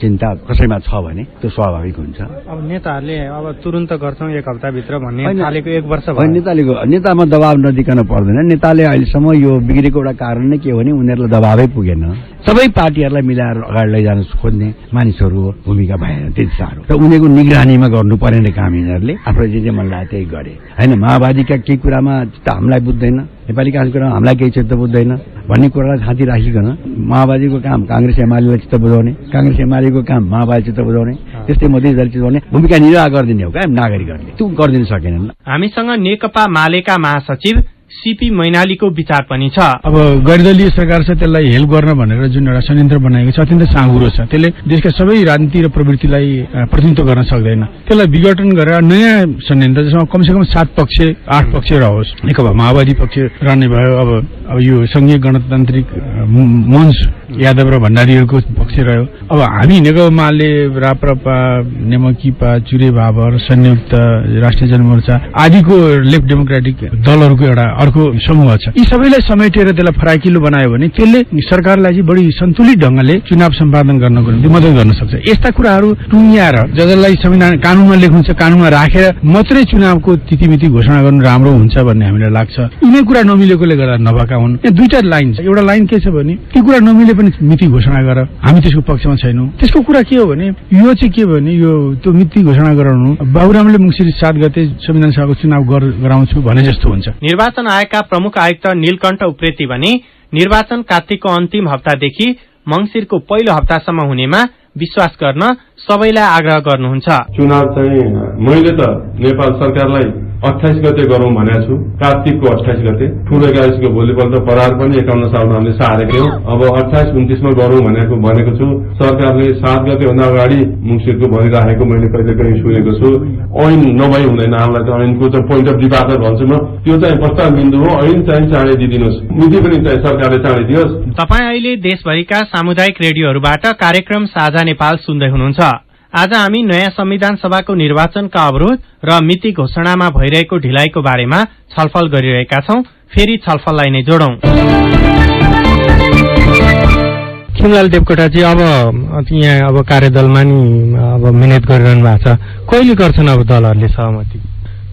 चिन्ता कसैमा छ भने त्यो स्वाभाविक हुन्छ। अब नेताहरूले अब तुरन्त गर्छौँ एक हप्ताभित्र भन्ने थालेको एक वर्ष नेताले नेतामा दबाव नदिकन पर्दैन। नेताले अहिलेसम्म यो बिग्रेको एउटा कारण नै के हो भने उनीहरूलाई दबावै पुगेन। सबै पार्टीहरूलाई मिलाएर अगाडि लैजान खोज्ने मानिसहरू भूमिका भएन त्यति साह्रो। र उनीहरूको निगरानीमा गर्नु पर्ने काम यिनीहरूले आफूलाई जे जे मन लाग्यो त्यही गरे। होइन माओवादीका केही कुरामा त हामीलाई बुझ्दैन। नेपाली काङ्ग्रेस कुरामा हामीलाई केही चित्त बुझ्दैन भन्ने कुरालाई छाती राखिकन माओवादीको काम काङ्ग्रेस एमालेलाई चित्त बुझाउने काङ्ग्रेस एमालेको काम माओवादी चित्त बुझाउने त्यस्तै मोदी दल चित्त बुझाउने भूमिका निर्वाह गरिदिने हो क्या नागरिकहरूले? त्यो गरिदिन सकेनन्। हामीसँग नेकपा मालेका महासचिव सीपी मैनालीको विचार पनि छ। अब गैरदलीय सरकार छ त्यसलाई हेल्प गर्न भनेर जुन एउटा संयन्त्र बनाएको छ अत्यन्त साँगुरो छ। त्यसले देशका सबै राजनीति र प्रवृत्तिलाई प्रतिनिधित्व गर्न सक्दैन। त्यसलाई विघटन गरेर नयाँ संयन्त्र जसमा कमसे कम सात पक्ष आठ पक्ष रहोस्। नेकपा माओवादी पक्ष रहने भयो अब अब यो संघीय गणतान्त्रिक मञ्च यादव र भण्डारीहरूको पक्ष रह्यो। अब हामी नेकपा माले राप्रपा नेमकिपा चुरे बाबर संयुक्त राष्ट्रिय जनमोर्चा आदिको लेफ्ट डेमोक्रेटिक दलहरूको एउटा अर्को समूह छ। यी सबैलाई समेटेर त्यसलाई फराकिलो बनायो भने त्यसले सरकारलाई चाहिँ बढी सन्तुलित ढंगले चुनाव सम्पादन गर्नको निम्ति मद्दत गर्न सक्छ। यस्ता कुराहरू टुङ्ग्याएर जसलाई संविधान कानूनमा लेख्नुहुन्छ कानूनमा राखेर मात्रै चुनावको तिथिमिति घोषणा गर्नु राम्रो हुन्छ भन्ने हामीलाई लाग्छ। यिनै कुरा नमिलेकोले गर्दा नभएका हुन्। यहाँ दुईटा लाइन छ। एउटा लाइन के छ भने ती कुरा नमिले पनि मिति घोषणा गर। हामी त्यसको पक्षमा छैनौँ। त्यसको कुरा के हो भने यो चाहिँ के भने यो त्यो मिति घोषणा गराउनु। बाबुरामले मुङ्सिर सात गते संविधान सभाको चुनाव गराउँछु भने जस्तो हुन्छ। निर्वाचन आयोगका प्रमुख आयुक्त नीलकण्ठ उप्रेती भने निर्वाचन कार्तिकको अन्तिम हप्तादेखि मंगिरको पहिलो हप्तासम्म हुनेमा विश्वास गर्न सबैलाई आग्रह गर्नुहुन्छ। चुनाव चाहिँ मैले त नेपाल सरकारलाई अठाइस गते गरौँ भनेको छु कार्तिकको अठाइस गते। ठुलो एकादशीको भोलिपल्ट परार पनि एकाउन्न सालमा हामीले सारेको अब अठाइस उन्तिसमा गरौँ भनेको भनेको छु। सरकारले सात गते भन्दा अगाडि मुङ्सिरको भनिराखेको मैले कहिले कहीँ सुनेको छु। ऐन नभई हुँदैन हामीलाई चाहिँ ऐनको चाहिँ पोइन्ट अफ डिपार्चर भन्छु म। त्यो चाहिँ प्रस्ताव बिन्दु हो। ऐन चाहिँ चाँडै दिइदिनुहोस्। मिति पनि चाहिँ सरकारले चाँडै दियोस्। तपाईँ अहिले देशभरिका सामुदायिक रेडियोहरूबाट कार्यक्रम साझा नेपाल सुन्दै हुनुहुन्छ। आज हामी नयाँ संविधान सभाको निर्वाचनका अवरोध र मिति घोषणामा भइरहेको ढिलाइको बारेमा छलफल गरिरहेका छौं। फेरि छलफललाई नै जोडौं। खिमलाल देवकोटाजी अब यहाँ अब कार्यदलमा नि अब मिहिनेत गरिरहनु भएको छ। कहिले गर्छन् अब दलहरूले सहमति?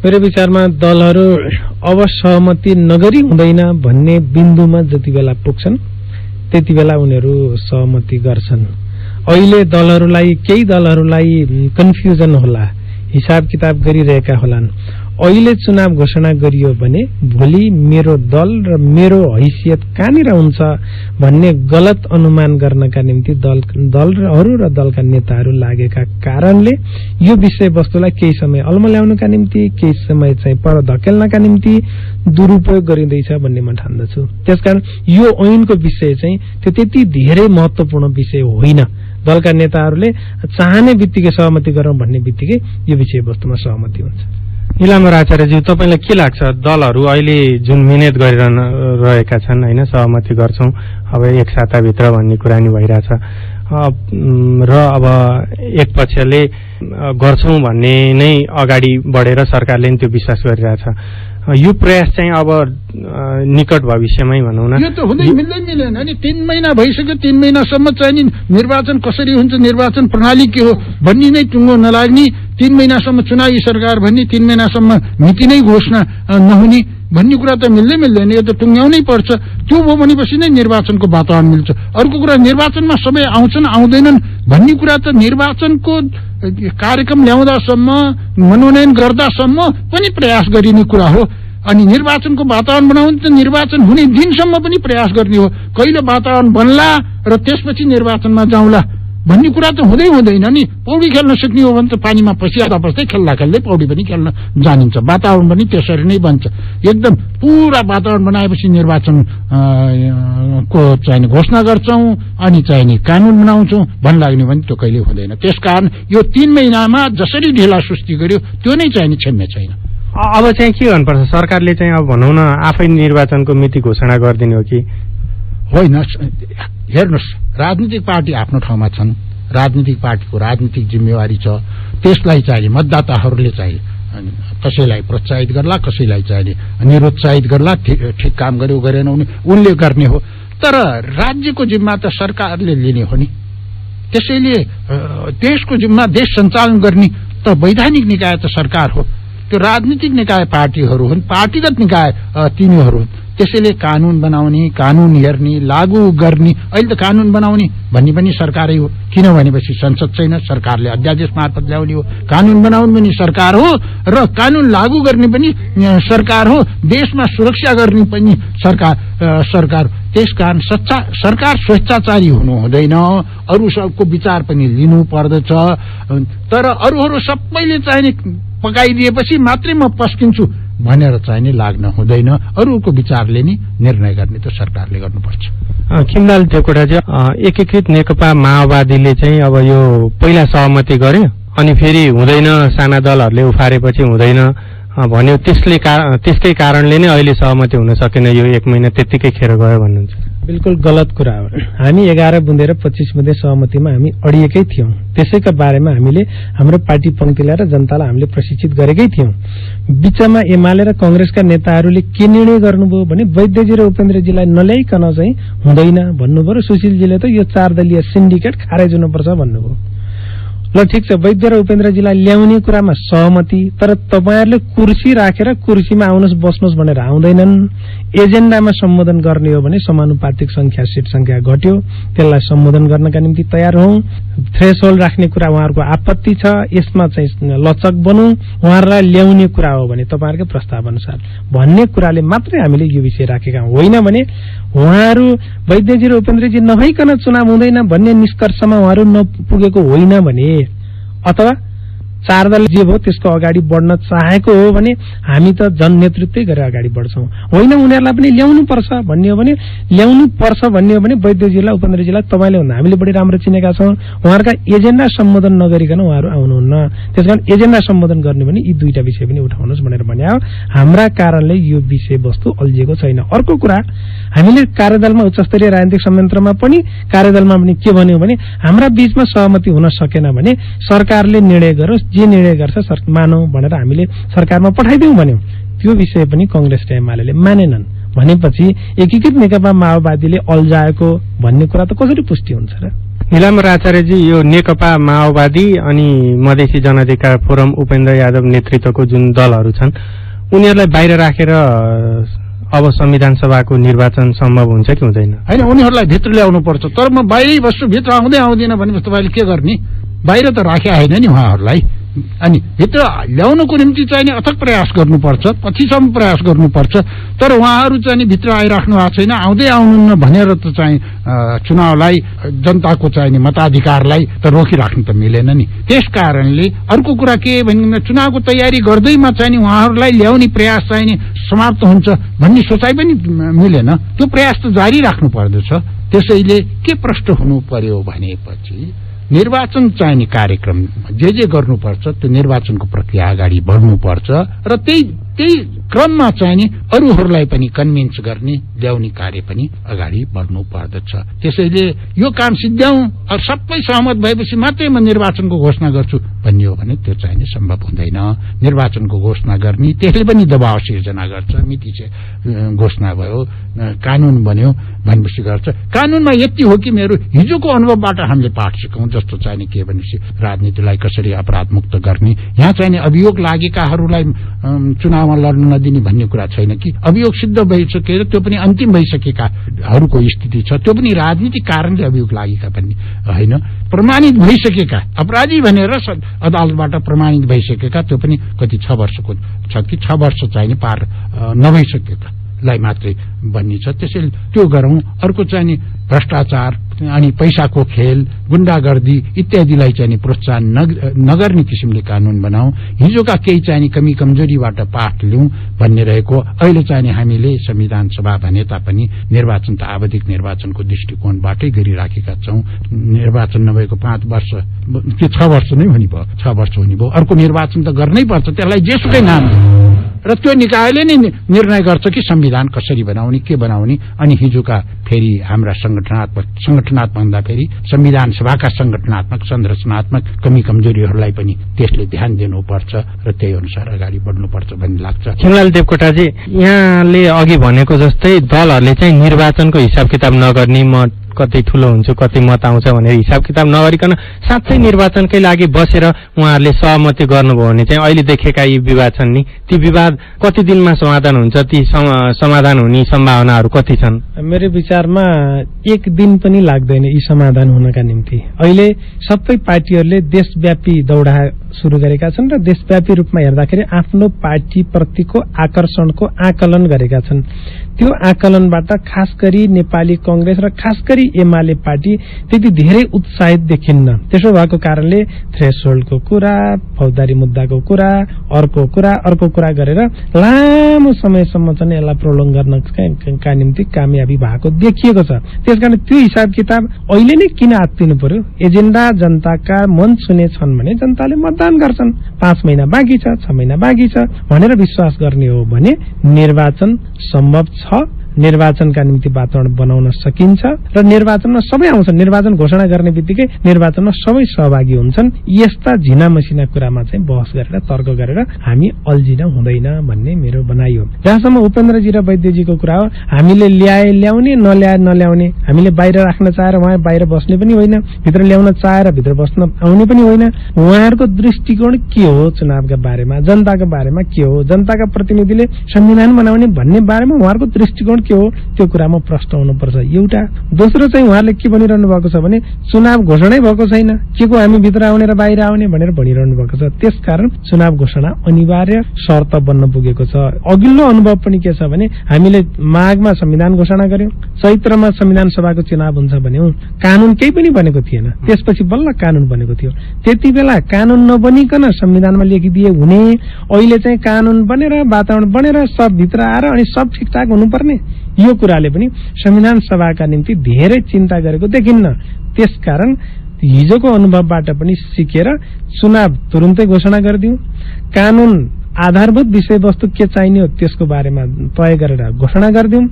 मेरो विचारमा दलहरू अब सहमति नगरी हुँदैन भन्ने बिन्दुमा जति बेला पुग्छन् त्यति बेला उनीहरू सहमति गर्छन्। अहिले दलहरूलाई केही दलहरूलाई कन्फ्युजन होला हिसाब किताब गरिरहेका होलान्। अहिले चुनाव घोषणा गरियो भने भोलि मेरो दल र मेरो हैसियत कहाँनिर हुन्छ भन्ने गलत अनुमान गर्नका निम्ति दल दलहरू र दलका नेताहरू लागेका कारणले यो विषयवस्तुलाई केही समय अल्मल्याउनका निम्ति केही समय चाहिँ पर धकेल्नका निम्ति दुरूपयोग गरिँदैछ भन्ने म ठान्दछु। त्यसकारण यो ऐनको विषय चाहिँ त्यो त्यति धेरै महत्वपूर्ण विषय होइन। दलका नेताहरूले चाहने बित्तिकै सहमति गरौँ भन्ने बित्तिकै यो विषयवस्तुमा सहमति हुन्छ। निलाम्बर आचार्यज्यू तपाईँलाई के लाग्छ? दलहरू अहिले जुन मिहिनेत गरिरहन रहेका छन् होइन सहमति गर्छौं अब एक साताभित्र भन्ने कुरा नि भइरहेछ। र अब एक पक्षले गर्छौं भन्ने नै अगाडि बढेर सरकारले नि त्यो विश्वास गरिरहेछ। यो प्रयास चाहिँ अब निकट भविष्यमै भनौँ न। यो त हुँदै मिल्दै मिलेन नि। तिन महिना भइसक्यो तिन महिनासम्म चाहिँ नि निर्वाचन कसरी हुन्छ निर्वाचन प्रणाली के हो भन्ने नै टुङ्गो नलाग्ने। तीन महिनासम्म चुनावी सरकार भन्ने तीन महिनासम्म नीति नै घोषणा नहुने। भन्ने कुरा त मिल्दै मिल्दैन यो त टुङ्ग्याउनै पर्छ। त्यो भयो भनेपछि नै निर्वाचनको वातावरण मिल्छ। अर्को कुरा निर्वाचनमा सबै आउँछन् आउँदैनन् भन्ने कुरा त निर्वाचनको कार्यक्रम ल्याउँदासम्म मनोनयन गर्दासम्म पनि प्रयास गरिने कुरा हो। अनि निर्वाचनको वातावरण बनाउनु त निर्वाचन हुने दिनसम्म पनि प्रयास गर्ने हो। कहिले वातावरण बन्ला र त्यसपछि निर्वाचनमा जाउँला? भन्ने कुरा त हुँदै हुँदैन नि। पौडी खेल्न सिक्ने हो भने त पानीमा पसिहाल्दा बस्दै खेल्दा खेल्दै पौडी पनि खेल्न जानिन्छ। वातावरण पनि त्यसरी नै बन्छ। एकदम पुरा वातावरण बनाएपछि निर्वाचन को चाहिने घोषणा गर्छौं अनि चाहिने कानून बनाउँछौं भन्न लाग्ने भने त्यो कहिले हुँदैन। त्यसकारण यो तीन महिनामा जसरी ढिला सुस्ती गर्यो त्यो नै चाहिने क्षम्य छैन। अब चाहिँ के गर्नुपर्छ? सरकारले चाहिँ अब भनौँ न आफै निर्वाचनको मिति घोषणा गरिदिने हो कि? होइन हेर्नुहोस् राजनीतिक पार्टी आफ्नो ठाउँमा छन्। राजनीतिक पार्टीको राजनीतिक जिम्मेवारी छ। त्यसलाई चाहिने मतदाताहरूले चाहिँ कसैलाई प्रोत्साहित गर्ला कसैलाई चाहिने निरुत्साहित गर्ला ठिक काम गर्यो गरेन भने उनले गर्ने हो। तर राज्यको जिम्मा त सरकारले लिने हो नि। त्यसैले देशको जिम्मा देश सञ्चालन गर्ने त वैधानिक निकाय त सरकार हो। त्यो राजनीतिक निकाय पार्टीहरू हुन् पार्टीगत निकाय तिनीहरू हुन्। त्यसैले कानून बनाउने कानून हेर्ने लागू गर्ने अहिले त कानून बनाउने भन्ने पनि सरकारै हो। किन भनेपछि संसद छैन सरकारले अध्यादेश मार्फत ल्याउने हो। कानून बनाउनु पनि सरकार हो र कानून लागू गर्ने पनि सरकार हो। देशमा सुरक्षा गर्ने पनि सरकार सरकार त्यस कारण सच्चा सरकार स्वेच्छाचारी हुनु हुँदैन। अरू सबको विचार पनि लिनु पर्दछ। तर अरूहरू सबैले चाहिने पकाइदिएपछि मात्रै म पस्किन्छु। भनेर चाहिँ नि लाग्न हुँदैन। अरूको विचारले नि निर्णय गर्ने त सरकारले गर्नुपर्छ। खिमलाल देवकोटाजी एकीकृत नेकपा माओवादीले चाहिँ अब यो पहिला सहमति गर्यो अनि फेरि हुँदैन साना दलहरूले उफारेपछि हुँदैन भन्यो। त्यसले त्यसकै कारणले नै अहिले सहमति हुन सकेन यो एक महिना त्यत्तिकै खेर गयो भन्नुहुन्छ। बिल्कुल गलत कुरा हो हामी एघार बुँदे र पच्चिस बुँदे सहमतिमा हामी अडिएकै थियौँ। त्यसैका बारेमा हामीले हाम्रो पार्टी पङ्क्तिलाई र जनतालाई हामीले प्रशिक्षित गरेकै थियौँ। बिचमा एमाले र कंग्रेसका नेताहरूले के निर्णय गर्नुभयो भने वैद्यजी र उपेन्द्रजीलाई नल्याइकन चाहिँ हुँदैन भन्नुभयो र सुशीलजीले त यो चार दलीय सिन्डिकेट खारेज हुनुपर्छ भन्नुभयो। ल ठिक छ वैद्य र उपेन्द्रजीलाई ल्याउने कुरामा सहमति तर तपाईँहरूले कुर्सी राखेर कुर्सीमा आउनुहोस् बस्नुहोस् भनेर आउँदैनन्। एजेन्डामा सम्बोधन गर्ने हो भने समानुपातिक संख्या सिट संख्या घट्यो। त्यसलाई सम्बोधन गर्नका निम्ति तयार हौ। थ्रेस राख्ने कुरा उहाँहरूको आपत्ति छ। यसमा चाहिँ लचक बनौँ। उहाँहरूलाई ल्याउने कुरा हो भने तपाईँहरूकै प्रस्ताव अनुसार। भन्ने कुराले मात्रै हामीले यो विषय राखेका होइन भने उहाँहरू वैद्यजी र उपेन्द्रजी नभइकन चुनाव हुँदैन भन्ने निष्कर्षमा उहाँहरू नपुगेको होइन भने अथवा चार दल जे भयो त्यसको अगाडि बढ्न चाहेको हो भने हामी त जननेतृत्वै गरेर अगाडि बढ्छौँ। होइन उनीहरूलाई पनि ल्याउनु पर्छ भन्ने हो भने ल्याउनु पर्छ भन्ने हो भने वैद्यजीलाई उपेन्द्रजीलाई तपाईँले भन्दा हामीले बढी राम्रो चिनेका छौँ। उहाँहरूका एजेन्डा सम्बोधन नगरिकन उहाँहरू आउनुहुन्न। त्यस कारण एजेन्डा सम्बोधन गर्ने भने यी दुईटा विषय पनि उठाउनुहोस् भनेर भने हाम्रा कारणले यो विषय वस्तु अल्झिएको छैन। अर्को कुरा हामीले कार्यदलमा उच्चस्तरीय राजनीतिक संयन्त्रमा पनि कार्यदलमा पनि के भन्यो भने हाम्रा बीचमा सहमति हुन सकेन भने सरकारले निर्णय गरोस् जे निर्णय गर्छ मानौ भनेर हामीले सरकारमा पठाइदिउँ भन्यौं। त्यो विषय पनि कंग्रेस र एमाले मानेनन्। भनेपछि एकीकृत नेकपा माओवादीले अल्झाएको भन्ने कुरा त कसरी पुष्टि हुन्छ र? निलाम्बर आचार्यजी यो नेकपा माओवादी अनि मधेसी जनअधिकार फोरम उपेन्द्र यादव नेतृत्वको जुन दलहरू छन् उनीहरूलाई बाहिर राखेर अब संविधान सभाको निर्वाचन सम्भव हुन्छ कि हुँदैन? होइन उनीहरूलाई भित्र ल्याउनु पर्छ। तर म बाहिरै बस्छु भित्र आउँदै आउँदिन भनेपछि तपाईँले के गर्ने? बाहिर त राखे होइन नि उहाँहरूलाई। अनि भित्र ल्याउनको निम्ति चाहिँ नि अथक प्रयास गर्नुपर्छ पछिसम्म प्रयास गर्नुपर्छ तर उहाँहरू चाहिँ नि भित्र आइराख्नु भएको छैन आउँदै आउनुहुन्न भनेर त चाहिँ चुनावलाई जनताको चाहिँ नि मताधिकारलाई त रोकिराख्नु त मिलेन नि। त्यस कारणले अर्को कुरा के भने चुनावको तयारी गर्दैमा चाहिँ नि उहाँहरूलाई ल्याउने प्रयास चाहिँ नि समाप्त हुन्छ भन्ने सोचाइ पनि मिलेन। त्यो प्रयास त जारी राख्नु पर्दछ। त्यसैले के प्रश्न हुनु पर्यो भनेपछि निर्वाचन चाहिने कार्यक्रम जे जे गर्नुपर्छ त्यो निर्वाचनको प्रक्रिया अगाडि बढ्नुपर्छ र त्यही त्यही क्रममा नि अरूहरूलाई पनि कन्भिन्स गर्ने ल्याउने कार्य पनि अगाडि बढ्नु पर्दछ। त्यसैले यो काम सिद्ध्याउँ अरू सबै सहमत भएपछि मात्रै म निर्वाचनको घोषणा गर्छु भन्ने हो भने त्यो चाहिँ नि सम्भव हुँदैन। निर्वाचनको घोषणा गर्ने त्यसले पनि दबाव सिर्जना गर्छ। मिति घोषणा भयो कानून बन्यो भनेपछि गर्छ। कानूनमा यति हो कि मेरो हिजोको अनुभवबाट हामीले पाठ सिकौँ जस्तो चाहिँ नि के भनेपछि राजनीतिलाई कसरी अपराध मुक्त गर्ने। यहाँ चाहिँ नि अभियोग लागेकाहरूलाई अम, चुनावमा लड्न नदिने भन्ने कुरा छैन कि? अभियोग सिद्ध भइसकेर त्यो पनि अन्तिम भइसकेकाहरूको स्थिति छ। त्यो पनि राजनीतिक कारणले अभियोग लागेका भन्ने होइन। प्रमाणित भइसकेका अपराधी भनेर अदालतबाट प्रमाणित भइसकेका त्यो पनि कति छ वर्षको छ कि छ वर्ष चाहिँ नि पार अ, नभइसकेका लाई मात्रै भन्ने छ। त्यसैले त्यो गरौँ। अर्को चाहिँ नि भ्रष्टाचार अनि पैसाको खेल गुण्डागर्दी इत्यादिलाई चाहिँ प्रोत्साहन नग- नगर्ने किसिमले कानून बनाऊ। हिजोका केही चाहिँ नि कमी कमजोरीबाट पाठ लिउँ भन्ने रहेको अहिले चाहिँ नि हामीले संविधान सभा भने तापनि निर्वाचन त आवधिक निर्वाचनको दृष्टिकोणबाटै गरिराखेका छौँ। निर्वाचन नभएको पाँच वर्ष के छ वर्ष नै हुने भयो छ वर्ष हुने भयो। अर्को निर्वाचन त गर्नै पर्छ त्यसलाई जेसुकै नाम। र त्यो निकायले नै निर्णय गर्छ कि संविधान कसरी बनाउने के बनाउने अनि हिजोका फेरि हाम्रा संगठनात्मक संगठनात्मक भन्दा फेरि संविधान सभाका संगठनात्मक संरचनात्मक कमी कमजोरीहरूलाई पनि त्यसले ध्यान दिनुपर्छ र त्यही अनुसार अगाडि बढ्नुपर्छ भन्ने लाग्छ। खिमलाल देवकोटाजी यहाँले अघि भनेको जस्तै दलहरूले चाहिँ निर्वाचनको हिसाब किताब नगर्ने म कति ठुलो हुन्छु कति मत आउँछ भनेर हिसाब किताब नगरिकन साँच्चै निर्वाचनकै लागि बसेर उहाँहरूले सहमति गर्नुभयो भने चाहिँ अहिले देखेका यी विवाद छन् नि? ती विवाद कति दिनमा समाधान हुन्छ? ती सम- समाधान हुने सम्भावनाहरू कति छन्? मेरो विचारमा एक दिन पनि लाग्दैन यी समाधान हुनका निम्ति। अहिले सबै पार्टीहरूले देशव्यापी दौडा शुरू गरेका छन् र देशव्यापी रूपमा हेर्दाखेरि आफ्नो पार्टी प्रतिको आकर्षणको आकलन गरेका छन्। त्यो आकलनबाट खास गरी नेपाली कंग्रेस र खास गरी एमाले पार्टी त्यति धेरै उत्साहित देखिन्न। त्यसो भएको कारणले थ्रेसोल्डको कुरा फौजदारी मुद्दाको कुरा अर्को कुरा अर्को कुरा गरेर लामो समयसम्म चाहिँ यसलाई प्रोलोङ गर्नका निम्ति कामयाबी भएको देखिएको छ। त्यसकारण त्यो हिसाब किताब अहिले नै किन आत्तिनु पर्यो? एजेन्डा जनताका मन छुने छन् भने जनताले मतदान गर्छन्। पाँच महिना बाँकी छ छ महिना बाँकी छ भनेर विश्वास गर्ने हो भने निर्वाचन सम्भव छ। निर्वाचनका निम्ति वातावरण बनाउन सकिन्छ र निर्वाचनमा सबै आउँछ निर्वाचन घोषणा गर्ने बित्तिकै निर्वाचनमा सबै सहभागी हुन्छन्। यस्ता झिना मसिना कुरामा चाहिँ बहस गरेर तर्क गरेर हामी अल्झिन हुँदैन भन्ने मेरो भनाइ हो। जहाँसम्म उपेन्द्रजी र वैद्यजीको कुरा हो हामीले ल्याए ल्याउने नल्याए नल्याउने हामीले बाहिर राख्न चाहेर उहाँ बाहिर बस्ने पनि होइन भित्र ल्याउन चाहेर भित्र बस्न आउने पनि होइन। उहाँहरूको दृष्टिकोण के हो चुनावका बारेमा जनताको बारेमा के हो जनताका प्रतिनिधिले संविधान बनाउने भन्ने बारेमा उहाँहरूको दृष्टिकोण के हो त्यो कुरामा प्रश्न हुनुपर्छ। एउटा दोस्रो चाहिँ उहाँले के भनिरहनु भएको छ भने चुनाव घोषणै भएको छैन। के को हामी भित्र आउने र बाहिर आउने भनेर भनिरहनु भएको छ। त्यसकारण चुनाव घोषणा अनिवार्य शर्त बन्न पुगेको छ। अघिल्लो अनुभव पनि के छ भने हामीले माघमा संविधान घोषणा गर्यौं चैत्रमा संविधान सभाको चुनाव हुन्छ भन्यौं। कानून केही पनि बनेको थिएन। त्यसपछि बल्ल कानून बनेको थियो। त्यति बेला कानून नबनिकन संविधानमा लेखिदिए हुने अहिले चाहिँ कानून बनेर वातावरण बनेर सब भित्र आएर अनि सब ठिकठाक हुनुपर्ने। यो कुराले पनि संविधान सभाका निम्ति धेरै चिन्ता गरेको देखिन्न। त्यसकारण हिजोको अनुभवबाट पनि सिकेर चुनाव तुरुन्तै घोषणा गरिदिउँ। कानून आधारभूत विषयवस्तु के चाहिने हो त्यसको बारेमा तय गरेर घोषणा गरिदिउँ।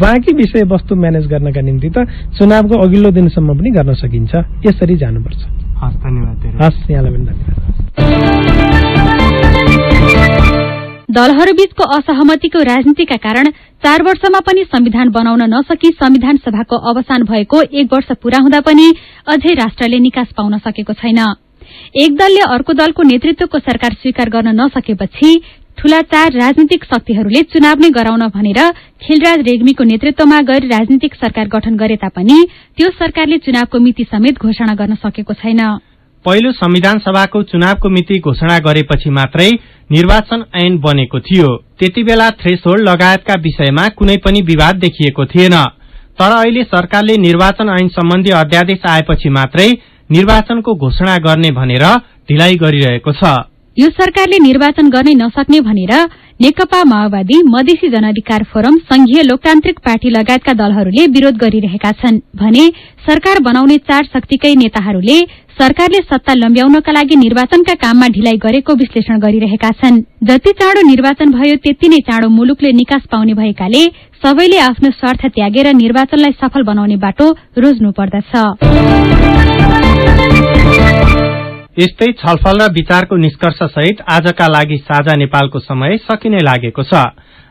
बाँकी विषयवस्तु म्यानेज गर्नका निम्ति त चुनावको अघिल्लो दिनसम्म पनि गर्न सकिन्छ। यसरी जानुपर्छ। हस् धन्यवाद। हस् यहाँलाई पनि धन्यवाद। दलहरूबीचको असहमतिको राजनीतिका कारण चार वर्षमा पनि संविधान बनाउन नसकी संविधान सभाको अवसान भएको एक वर्ष पूरा हुँदा पनि अझै राष्ट्रले निकास पाउन सकेको छैन। एक दलले अर्को दलको नेतृत्वको सरकार स्वीकार गर्न नसकेपछि ठूला चार राजनीतिक शक्तिहरूले चुनाव नै गराउन भनेर खिलराज रेग्मीको नेतृत्वमा गैर राजनीतिक सरकार गठन गरे तापनि त्यो सरकारले चुनावको मिति समेत घोषणा गर्न सकेको छैन। पहिलो संविधान सभाको चुनावको मिति घोषणा गरेपछि मात्रै निर्वाचन ऐन बनेको थियो। त्यति बेला थ्रेसहोल्ड लगायतका विषयमा कुनै पनि विवाद देखिएको थिएन। तर अहिले सरकारले निर्वाचन ऐन सम्बन्धी अध्यादेश आएपछि मात्रै निर्वाचनको घोषणा गर्ने भनेर ढिलाइ गरिरहेको छ। यो सरकारले निर्वाचन गर्नै नसक्ने भनेर नेकपा माओवादी मधेसी जनअधिकार फोरम संघीय लोकतान्त्रिक पार्टी लगायतका दलहरूले विरोध गरिरहेका छन् भने सरकार बनाउने चार शक्तिकै नेताहरूले सरकारले सत्ता लम्ब्याउनका लागि निर्वाचनका काममा ढिलाइ गरेको विश्लेषण गरिरहेका छन्। जति चाँडो निर्वाचन भयो त्यति नै चाँडो मुलुकले निकास पाउने भएकाले सबैले आफ्नो स्वार्थ त्यागेर निर्वाचनलाई सफल बनाउने बाटो रोज्नु पर्दछ। यस्तै छलफल र विचारको निष्कर्ष सहित आजका लागि साझा नेपालको समय सकिने लागेको छ।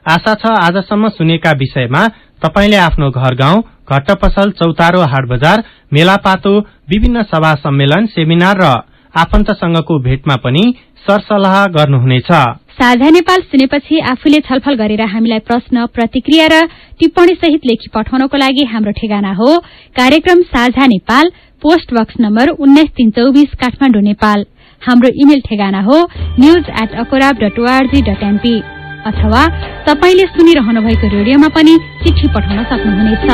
आशा छ आजसम्म सुनेका विषयमा तपाईँले आफ्नो घर गाउँ घट्ट पसल चौतारो हाट बजार मेलापातो विभिन्न सभा सम्मेलन सेमिनार र आफन्तसँगको भेटमा पनि सरसल्लाह गर्नुहुनेछ। साझा नेपाल सुनेपछि आफूले छलफल गरेर हामीलाई प्रश्न प्रतिक्रिया र टिप्पणी सहित लेखी पठाउनको लागि हाम्रो ठेगाना हो। कार्यक्रम साझा नेपाल पोस्ट बक्स नम्बर उन्नाइस तीन चौबिस काठमाडौँ नेपाल। हाम्रो इमेल ठेगाना हो न्यूज एट अकोराब डट ओआरजी डट एनपी अथवा तपाईँले सुनिरहनु भएको रेडियोमा पनि चिठी पठाउन सक्नुहुनेछ।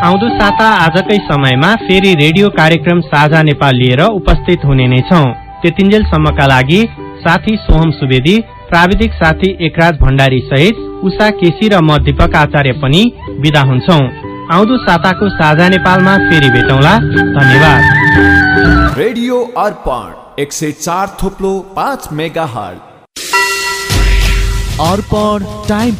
आउँदो साता आजकै समयमा फेरि रेडियो कार्यक्रम साझा नेपाल लिएर उपस्थित हुने नै छौं। त्यतिन्जेलसम्मका लागि साथी सोहम सुवेदी प्राविधिक साथी एकराज भण्डारी सहित उषा केसी र म दीपक आचार्य पनि विदा हुन्छौ। आउँदो साताको साझा नेपालमा फेरि भेटौँला। धन्यवाद। रेडियो अर्पण एक सय चार थोप्लो पाँच मेगा हल अर्पण टाइम